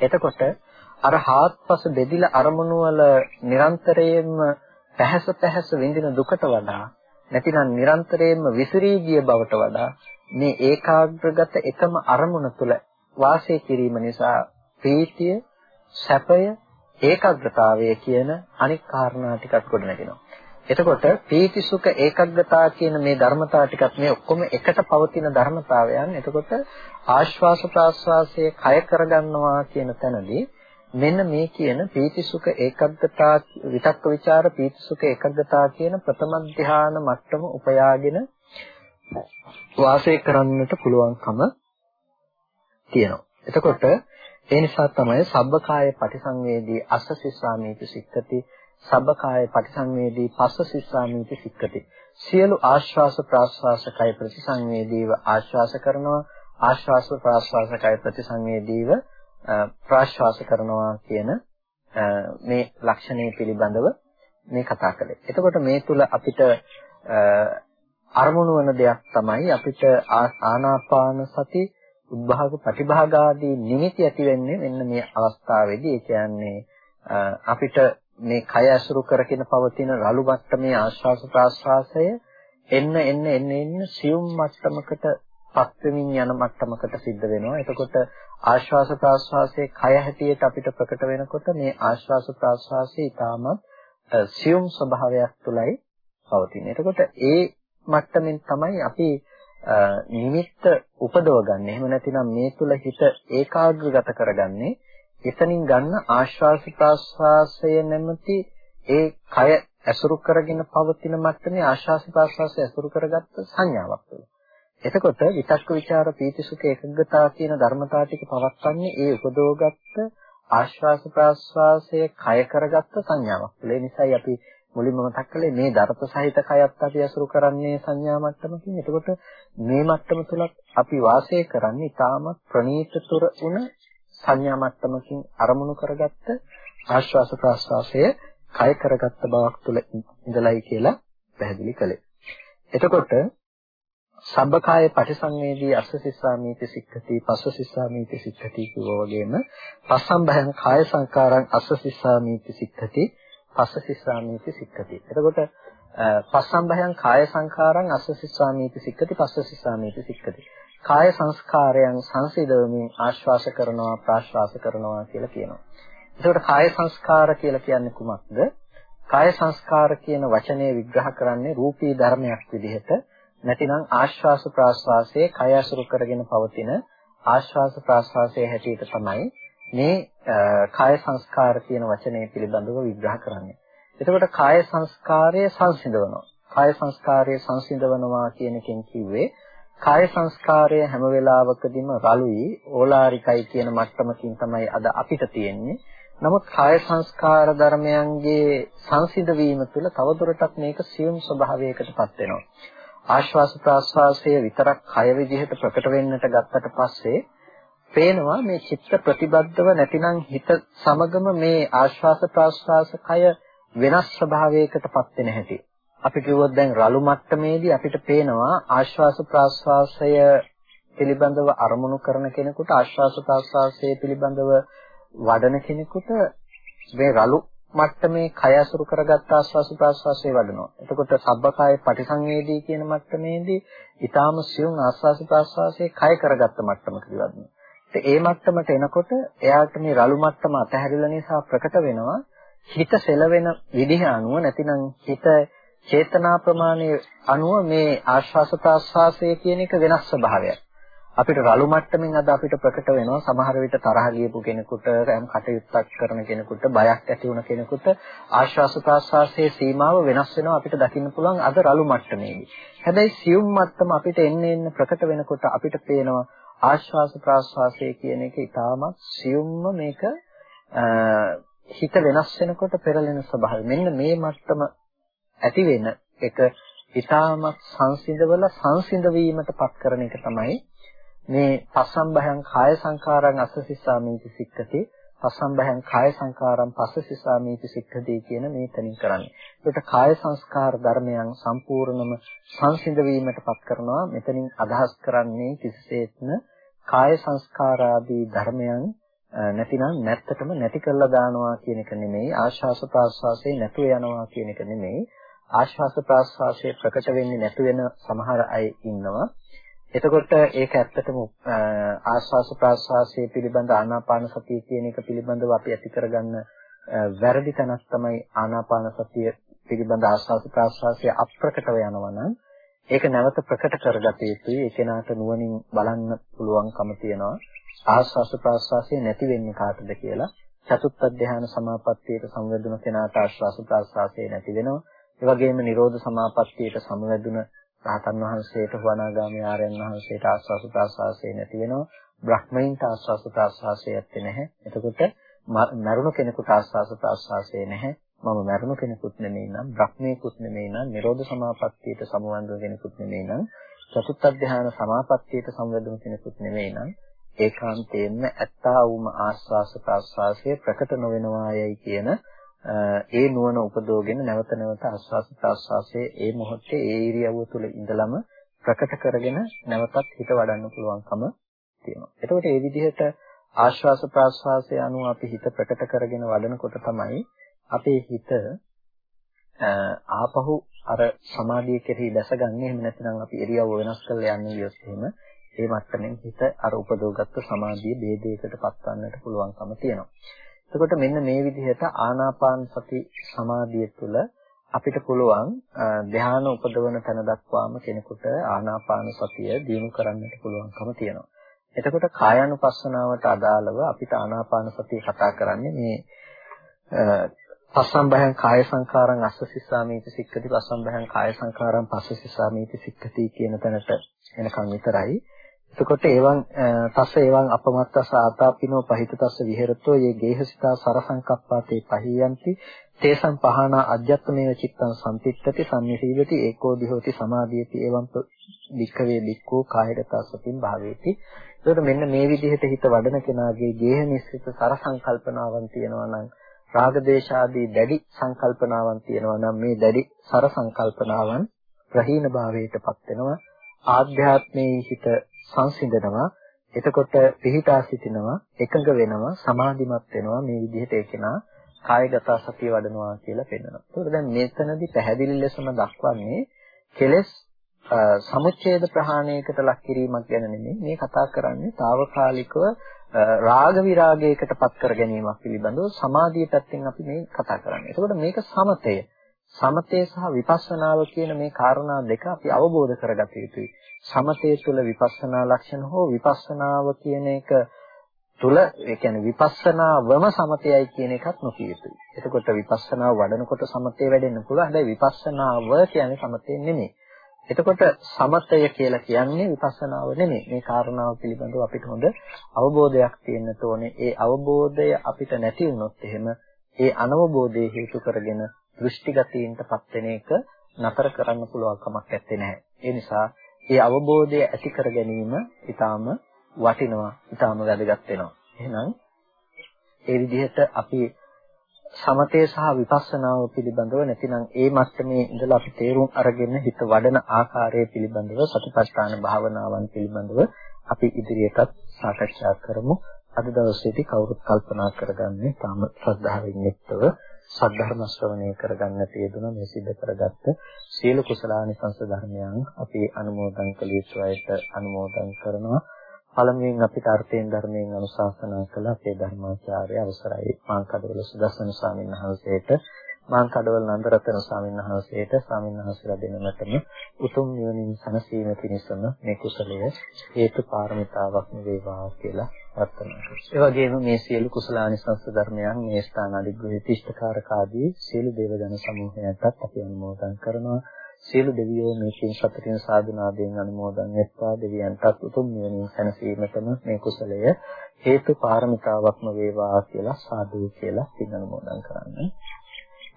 එතකොට අර හාත්පස බෙදිලා අරමුණු වල නිරන්තරයෙන්ම පැහැස පැහැස විඳින දුකට වඩා නැතිනම් නිරන්තරයෙන්ම විසිරී ගිය බවට වඩා මේ ඒකාග්‍රගත එකම අරමුණ තුළ වාසය කිරීම නිසා ප්‍රීතිය, සැපය, ඒකාග්‍රතාවය කියන අනික් කාරණා ටිකක් ගොඩනගෙනවා. එතකොට පීති සුඛ ඒකග්ගතා කියන මේ ධර්මතා ටිකත් මේ ඔක්කොම එකට පවතින ධර්මතාවයන්. එතකොට ආශ්වාස ප්‍රාශ්වාසයේ කය කරගන්නවා කියන තැනදී මෙන්න මේ කියන පීති සුඛ ඒකග්ගතා විතක්ක ਵਿਚාර පීති සුඛ ඒකග්ගතා කියන ප්‍රථම ධ්‍යාන මට්ටම උපයාගෙන වාසය කරන්නට පුළුවන්කම තියෙනවා. එතකොට ඒ නිසා තමයි සබ්බකාය පටිසංවේදී අස්ස සිස්සාමීති සික්කති සබ්බකාය පටිසංවේදී පස්ස සිස්සාමීති සික්කති සියලු ආශ්වාස ප්‍රාශ්වාස කය ප්‍රතිසංවේදීව ආශ්වාස කරනවා ආශ්වාස ප්‍රාශ්වාස කය ප්‍රතිසංවේදීව ප්‍රාශ්වාස කරනවා කියන මේ ලක්ෂණය පිළිබඳව මේ කතා කළේ. එතකොට මේ තුල අපිට අරමුණු වන දෙයක් තමයි අපිට ආනාපාන සති උද්භාග ප්‍රතිභාග ආදී නිමිති ඇති වෙන්නේ මෙන්න මේ අවස්ථාවේදී ඒ කියන්නේ අපිට මේ කය අසුරු කරගෙන පවතින රළු මට්ටමේ ආශ්වාස ප්‍රාශ්වාසය එන්න එන්න එන්න එන්න සියුම් මට්ටමකට පත් වෙමින් යන මට්ටමකට සිද්ධ වෙනවා. එතකොට ආශ්වාස ප්‍රාශ්වාසයේ කය හැටියට අපිට ප්‍රකට වෙනකොට මේ ආශ්වාස ප්‍රාශ්වාසයේ ඊටමත් සියුම් ස්වභාවයක් තුලයි පවතින්නේ. එතකොට ඒ මට්ටමින් තමයි අපි නිමිත්ත උපදවගන්නේ. එහෙම නැතිනම් මේ තුල හිත ඒකාග්‍රගත කරගන්නේ. එතනින් ගන්න ආශ්වාස ප්‍රාශ්වාසය නැමැති ඒ කය ඇසුරු කරගෙන පවතින මට්ටමේ ආශ්වාස ප්‍රාශ්වාසය ඇසුරු කරගත්ත සංඥාවක් තුළ. එතකොට විතක්ක ਵਿਚාර පීතිසුඛ එකග්ගතා කියන ධර්මතා ටික පවත්න්නේ ඒ උපදෝගත්ත ආශ්වාස ප්‍රාශ්වාසය කය කරගත්ත සංඥාවක් තුළ. ඒ නිසායි අපි මුලින්ම මතක් කළේ මේ දරත සහිත කයත් අපි අසුරු කරන්නේ සංඥා මට්ටමකින්. එතකොට මේ මට්ටම තුල අපි වාසය කරන්නේ ඊටමත් ප්‍රණීතතර උන සංඥා මට්ටමකින් අරමුණු කරගත්ත ආශ්වාස ප්‍රාශ්වාසය කය කරගත්ත බවක් තුල ඉඳලයි කියලා පැහැදිලි කළේ. එතකොට සබ්බකාය පටිසංවේදී අස්ස සිස්සාමීති සික්ඛති පස්ස සිස්සාමීති සික්ඛති කියෝ වගේම පස්සම්භයං කාය සංකාරං අස්ස සිස්සාමීති සික්ඛති පස්ස සිස්සාමීති සික්ඛති. එතකොට පස්සම්භයං කාය සංඛාරං අස්ස සිස්සාමීති සික්ඛති පස්ස සිස්සාමීති සික්ඛති. කාය සංස්කාරයන් සංසිඳවමින් ආශ්වාස කරනවා ප්‍රාශ්වාස කරනවා කියලා කියනවා. එතකොට කාය සංස්කාර කියලා කියන්නේ කුමක්ද? කාය සංස්කාර කියන වචනේ විග්‍රහ කරන්නේ රූපී ධර්මයක් විදිහට නැතිනම් ආශ්වාස ප්‍රාශ්වාසයේ කය අසුරු කරගෙන පවතින ආශ්වාස ප්‍රාශ්වාසයේ හැටියට තමයි මේ කාය සංස්කාර කියන වචනේ පිළිබඳව විග්‍රහ කරන්නේ. එතකොට කාය සංස්කාරය සංසිඳවනවා. කාය සංස්කාරය සංසිඳවනවා කියන එකෙන් කිව්වේ කාය සංස්කාරය හැම වෙලාවකදීම රළුයි ඕලාරිකයි කියන මට්ටමකින් තමයි අද අපිට තියෙන්නේ. නමුත් කාය සංස්කාර ධර්මයන්ගේ සංසිඳ වීම තුළ තවදුරටත් මේක සියුම් ස්වභාවයකටපත් වෙනවා. ආශ්වාස ප්‍රාශ්වාසය විතරක් කය විදිහට ප්‍රකට වෙන්නට ගත්තට පස්සේ පේනවා මේ චිත්ත ප්‍රතිබද්ධව නැතිනම් හිත සමගම මේ ආශ්වාස ප්‍රාශ්වාස කය වෙනස් ස්වභාවයකටපත් වෙන හැටි. අපි කිව්වොත් දැන් රළු මට්ටමේදී අපිට පේනවා ආශ්වාස ප්‍රාශ්වාසය පිළිබඳව අරමුණු කරන කෙනෙකුට ආශ්වාස ප්‍රාශ්වාසය පිළිබඳව වඩන කෙනෙකුට මේ රළු මට්ටමේ කය අසුරු කරගත් ආශ්වාස ප්‍රාශ්වාසය වඩනවා. එතකොට සබ්බකාය පටිසංවේදී කියන මට්ටමේදී ඊටාම සියුම් ආශ්වාස ප්‍රාශ්වාසයේ කය කරගත්ත මට්ටමකදී වඩනවා. ඒ මට්ටමට එනකොට එයාට මේ රළු මට්ටම අතහැරිලා නිසා ප්‍රකට වෙනවා හිත සෙලවෙන විදිහ අනුව නැතිනම් හිත චේතනා ප්‍රමාණය අනුව මේ ආශ්වාස ප්‍රාශ්වාසය කියන එක වෙනස් ස්වභාවයක්. අපිට රළු මට්ටමින් අද අපිට ප්‍රකට වෙනවා සමහර විට තරහ ගියපු කෙනෙකුට යම් කටයුත්තක් කරන කෙනෙකුට බයක් ඇති වුණ කෙනෙකුට ආශ්වාස ප්‍රාශ්වාසයේ සීමාව වෙනස් වෙනවා අපිට දකින්න පුළුවන් අද රළු මට්ටමේදී. හැබැයි සියුම් මට්ටම අපිට එන්න එන්න ප්‍රකට වෙනකොට අපිට පේනවා ආශ්වාස ප්‍රාශ්වාසය කියන එක ඊටමත් සියුම්ම මේක හිත වෙනස් වෙනකොට පෙරලෙන ස්වභාවය. මෙන්න මේ මට්ටම ඇති වෙන එක ඊටමත් සංසිඳවල සංසිඳ වීමටපත් කරන එක තමයි මේ පස්සම්බයං කාය සංකාරං අසසිසාමීති සික්කති පස්සම්බයං කාය සංකාරං පස්සසිසාමීති සික්කති කියන මේ තනින් කරන්නේ. ඒකට කාය සංස්කාර ධර්මයන් සම්පූර්ණම සංසිඳ වීමටපත් කරනවා. මෙතනින් අදහස් කරන්නේ කිසිසේත්ම කාය සංස්කාර ආදී ධර්මයන් නැතිනම් නැත්තටම නැති කරලා දානවා කියන එක නෙමෙයි ආශ්වාස ප්‍රාශ්වාසයේ නැතුව යනවා කියන එක නෙමෙයි ආශ්වාස ප්‍රාශ්වාසයේ ප්‍රකට වෙන්නේ නැතු වෙන සමහර අය ඉන්නවා එතකොට ඒක ඇත්තටම ආස්වාස ප්‍රාස්වාසයේ පිළිබඳ ආනාපාන සතිය කියන එක පිළිබඳව අපි ඇති කරගන්න වැරදි තැනක් තමයි ආනාපාන සතිය පිළිබඳ ආස්වාස ප්‍රාස්වාසයේ අප්‍රකටව යනවා නම් ඒක නැවත ප්‍රකට කරගත යුතුයි. ඒ කෙනාට නුවණින් බලන්න පුළුවන්කම තියෙනවා. ආස්වාස ප්‍රාස්වාසයේ නැති වෙන්නේ කාටද කියලා. චතුත්ථ ධ්‍යාන සමාපත්තියට සම්වැදුණු කෙනාට ආස්වාස ප්‍රාස්වාසයේ නැති වෙනවා. ඒ වගේම නිරෝධ සමාපත්තියට සමවැදුණු රහතන් වහන්සේට වනාගාමී ආර්යයන් වහන්සේට ආස්වාස ප්‍රාස්වාසය නැති වෙනවා. බ්‍රහ්මයින්ට ආස්වාස ප්‍රාස්වාසය ඇත්තේ නැහැ. එතකොට මරුණු කෙනෙකුට ආස්වාස ප්‍රාස්වාසය නැහැ. මම මරුණු කෙනෙකුත් නෙමෙයි නම් බ්‍රහ්මීකුත් නෙමෙයි නම් නිරෝධ සමාපත්තියට සමවඳ කෙනෙකුත් නෙමෙයි නම් චතුත්ථ ධ්‍යාන සමාපත්තියට සම්වැදුණු කෙනෙකුත් නෙමෙයි නම් ඒකාන්තයෙන්ම ඇත්තා වූම ආස්වාස ප්‍රාස්වාසය ප්‍රකට නොවෙනවායයි කියන ඒ නුවණ උපදෝගෙන නැවත නැවත ආස්වාස ප්‍රාස්වාසයේ ඒ මොහොතේ ඒ ඉරියව්ව තුළ ඉඳලම ප්‍රකට කරගෙන නැවතත් හිත වඩන්න පුළුවන්කම තියෙනවා. එතකොට මේ විදිහට ආශ්වාස ප්‍රාශ්වාසය අනුව අපි හිත ප්‍රකට කරගෙන වඩනකොට තමයි අපේ හිත ආපහු අර සමාධිය කෙරෙහි දැසගන්නේ එහෙම නැත්නම් අපි ඉරියව්ව වෙනස් කරලා යන්නේ වියොත් එහෙම ඒ මට්ටමින් හිත අර උපදෝගත්තු සමාධිය ભેදයකට පත්වන්නට පුළුවන්කම තියෙනවා. එතකොට මෙන්න මේ විදිහට ආනාපාන සති සමාධිය තුළ අපිට පුළුවන් ධ්‍යාන උපදවන තැන දක්වාම කෙනෙකුට ආනාපාන සතිය දිනු කරන්නට පුළුවන්කම තියෙනවා. එතකොට කායानुපස්සනාවට අදාළව අපිට ආනාපාන සතිය කතා කරන්නේ මේ පස්සම්බයං කාය සංකාරං අස්ස සිස්සාමීති සික්කති පස්සම්බයං කාය සංකාරං පස්ස සිස්සාමීති සික්කති කියන තැනට එනකන් විතරයි. එතකොට එවන් තස්ස එවන් අපමත්තස ආතාපිනෝ පහිතතස්ස විහෙරතෝ යේ ගේහසිතා සරසංකප්පාතේ පහියන්ති. තේසං පහනා අජ්ජත්මේව චිත්තං සම්තිත්තති සම්නිසීවති ඒකෝ දිහෝති සමාධියති එවං වික්කවේ වික්කෝ කායගත සතින් භාවේති. එතකොට මෙන්න මේ විදිහට හිත වඩන කෙනාගේ ගේහ නිස්සිත සරසංකල්පනාවන් තියෙනවා නම් රාග දේශ ආදී දැඩි සංකල්පනාවන් තියෙනවා නම් මේ දැඩි සරසංකල්පනාවන් ප්‍රහීන භාවයටපත් වෙනවා. ආධ්‍යාත්මයේ හිත සංසිඳනවා එතකොට පිහිටා සිටිනවා එකඟ වෙනවා සමාධිමත් වෙනවා මේ විදිහට ඒකේනා කායගත සතිය වඩනවා කියලා පෙන්වනවා. ඒකට දැන් මෙතනදී පැහැදිලි ලෙසම දක්වන්නේ කෙලෙස් සමුච්ඡේද ප්‍රහාණයකට ලක් කිරීමක් ගැන නෙමෙයි මේ කතා කරන්නේ తాවකාලිකව රාග විරාගයකට පත් කර ගැනීමක් පිළිබඳව සමාධිය පැත්තෙන් අපි මේ කතා කරන්නේ. එතකොට මේක සමතය. සමතය සහ විපස්සනාව කියන මේ කාරණා දෙක අපි අවබෝධ කරගත යුතුයි. සමතේ තුල විපස්සනා ලක්ෂණ හෝ විපස්සනාව කියන එක තුල ඒ කියන්නේ විපස්සනාවම සමතයයි කියන එකත් නොකිය යුතුයි. එතකොට විපස්සනාව වඩනකොට සමතේ වැඩෙන්න පුළුවන්. හැබැයි විපස්සනාව කියන්නේ සමතේ නෙමෙයි. එතකොට සමතය කියලා කියන්නේ විපස්සනාව නෙමෙයි. මේ කාරණාව පිළිබඳව අපිට හොඳ අවබෝධයක් තියෙන්න ඕනේ. ඒ අවබෝධය අපිට නැති වුණොත් එහෙම ඒ අනවබෝධයේ හේතු කරගෙන දෘෂ්ටිගතීන්ටපත් වෙන එක නතර කරන්න පුළුවන් කමක් නැත්තේ නැහැ. ඒ නිසා ඒ අවබෝධය ඇති කර ගැනීම ඊටාම වටිනවා ඊටාම වැදගත් වෙනවා. එහෙනම් ඒ විදිහට අපි සමතේ සහ විපස්සනාව පිළිබඳව නැතිනම් ඒ මට්ටමේ ඉඳලා අපි තේරුම් අරගෙන හිත වඩන ආකාරය පිළිබඳව සතිපට්ඨාන භාවනාවන් පිළිබඳව අපි ඉදිරියටත් සාකච්ඡා කරමු. අද දවසේදී කවුරුත් කල්පනා කරගන්නේ තාම ශ්‍රද්ධාවෙන් යුක්තව සද්ධර්ම ශ්‍රවණය කරගන්න තියදුන මේ සිද්ධ කරගත්ත සීල කුසලානිසංස ධර්මයන් අපි අනුමෝදන් කළ යුතු අයට අනුමෝදන් කරනවා. පළමුවෙන් අපිට අර්ථයෙන් ධර්මයෙන් අනුශාසනා කළ. අපේ ධර්මාචාර්ය අවසරයි. මාංකඩවල සුදස්සන ස්වාමීන් වහන්සේට මාංකඩවල නන්දරතන ස්වාමීන් වහන්සේට ස්වාමීන් වහන්සේලා දෙනමතම උතුම් නිවනින් සනසීම පිණිසම මේ කුසලය හේතු පාරමිතාවක් වේවා කියලා ප්‍රාර්ථනා කරමු. ඒ වගේම මේ සියලු කුසලානිසංස ධර්මයන් මේ ස්ථාන අධිග්‍රහිත ඉෂ්ඨකාරක ආදී සියලු දේවදන සමූහයන්ටත් අපි අනුමෝදන් කරනවා. සියලු දෙවියෝ මේ සින් සතරින් සාධනාවෙන් අනුමෝදන් වෙත්වා දෙවියන්ටත් උතුම් නිවනින් සැනසීමටම මේ කුසලය හේතු පාරමිතාවක්ම වේවා කියලා සාදු කියලා පින් අනුමෝදන් කරන්නේ.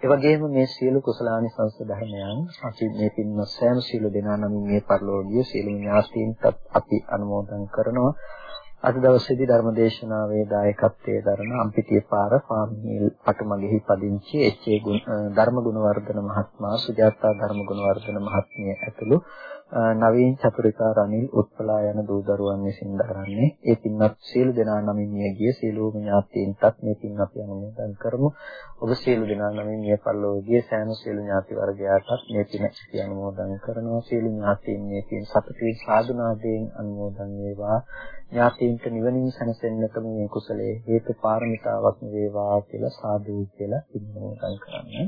ඒ වගේම මේ සියලු කුසලානිසංස ධර්මයන් අපි මේ පින්වත් සෑම සියලු දෙනා නමින් මේ පරිලෝකීය සියලු ඥාතීන්ටත් අපි අනුමෝදන් කරනවා. අද දවසේදී ධර්මදේශනාවේ දායකත්වයේ දරන අම්පිටිය පාර ෆාමිල් පටුමගෙහි පදිංචි එච්.ඒ. ධර්මගුණවර්ධන මහත්මයා සුජාතා ධර්මගුණවර්ධන මහත්මිය ඇතුළු නවීන් චතුරිකා රනිල් උත්පලා යන දූ දරුවන් විසින් දරන්නේ. ඒ පින්වත් සියලු දෙනා නමින් මිය ගිය සියලුම ඥාතීන්ටත් මේ පින් අපි අනුමෝදන් කරමු. ඔබ සියලු දෙනා නමින් මිය පරලෝක ගිය සෑම සියලු ඥාති වර්ගයාටත් මේ පින් අපි අනුමෝදන් කරනවා. සියලු ඥාතීන් මේ පින් සතුටින් සාදුනාදයෙන් අනුමෝදන් වේවා. ඥාතීන්ට නිවනින් සැනසෙන්නටම මේ කුසලයේ හේතු පාරමිතාවක් වේවා කියලා සාදු කියලා පින් අනුමෝදන් කරන්නේ.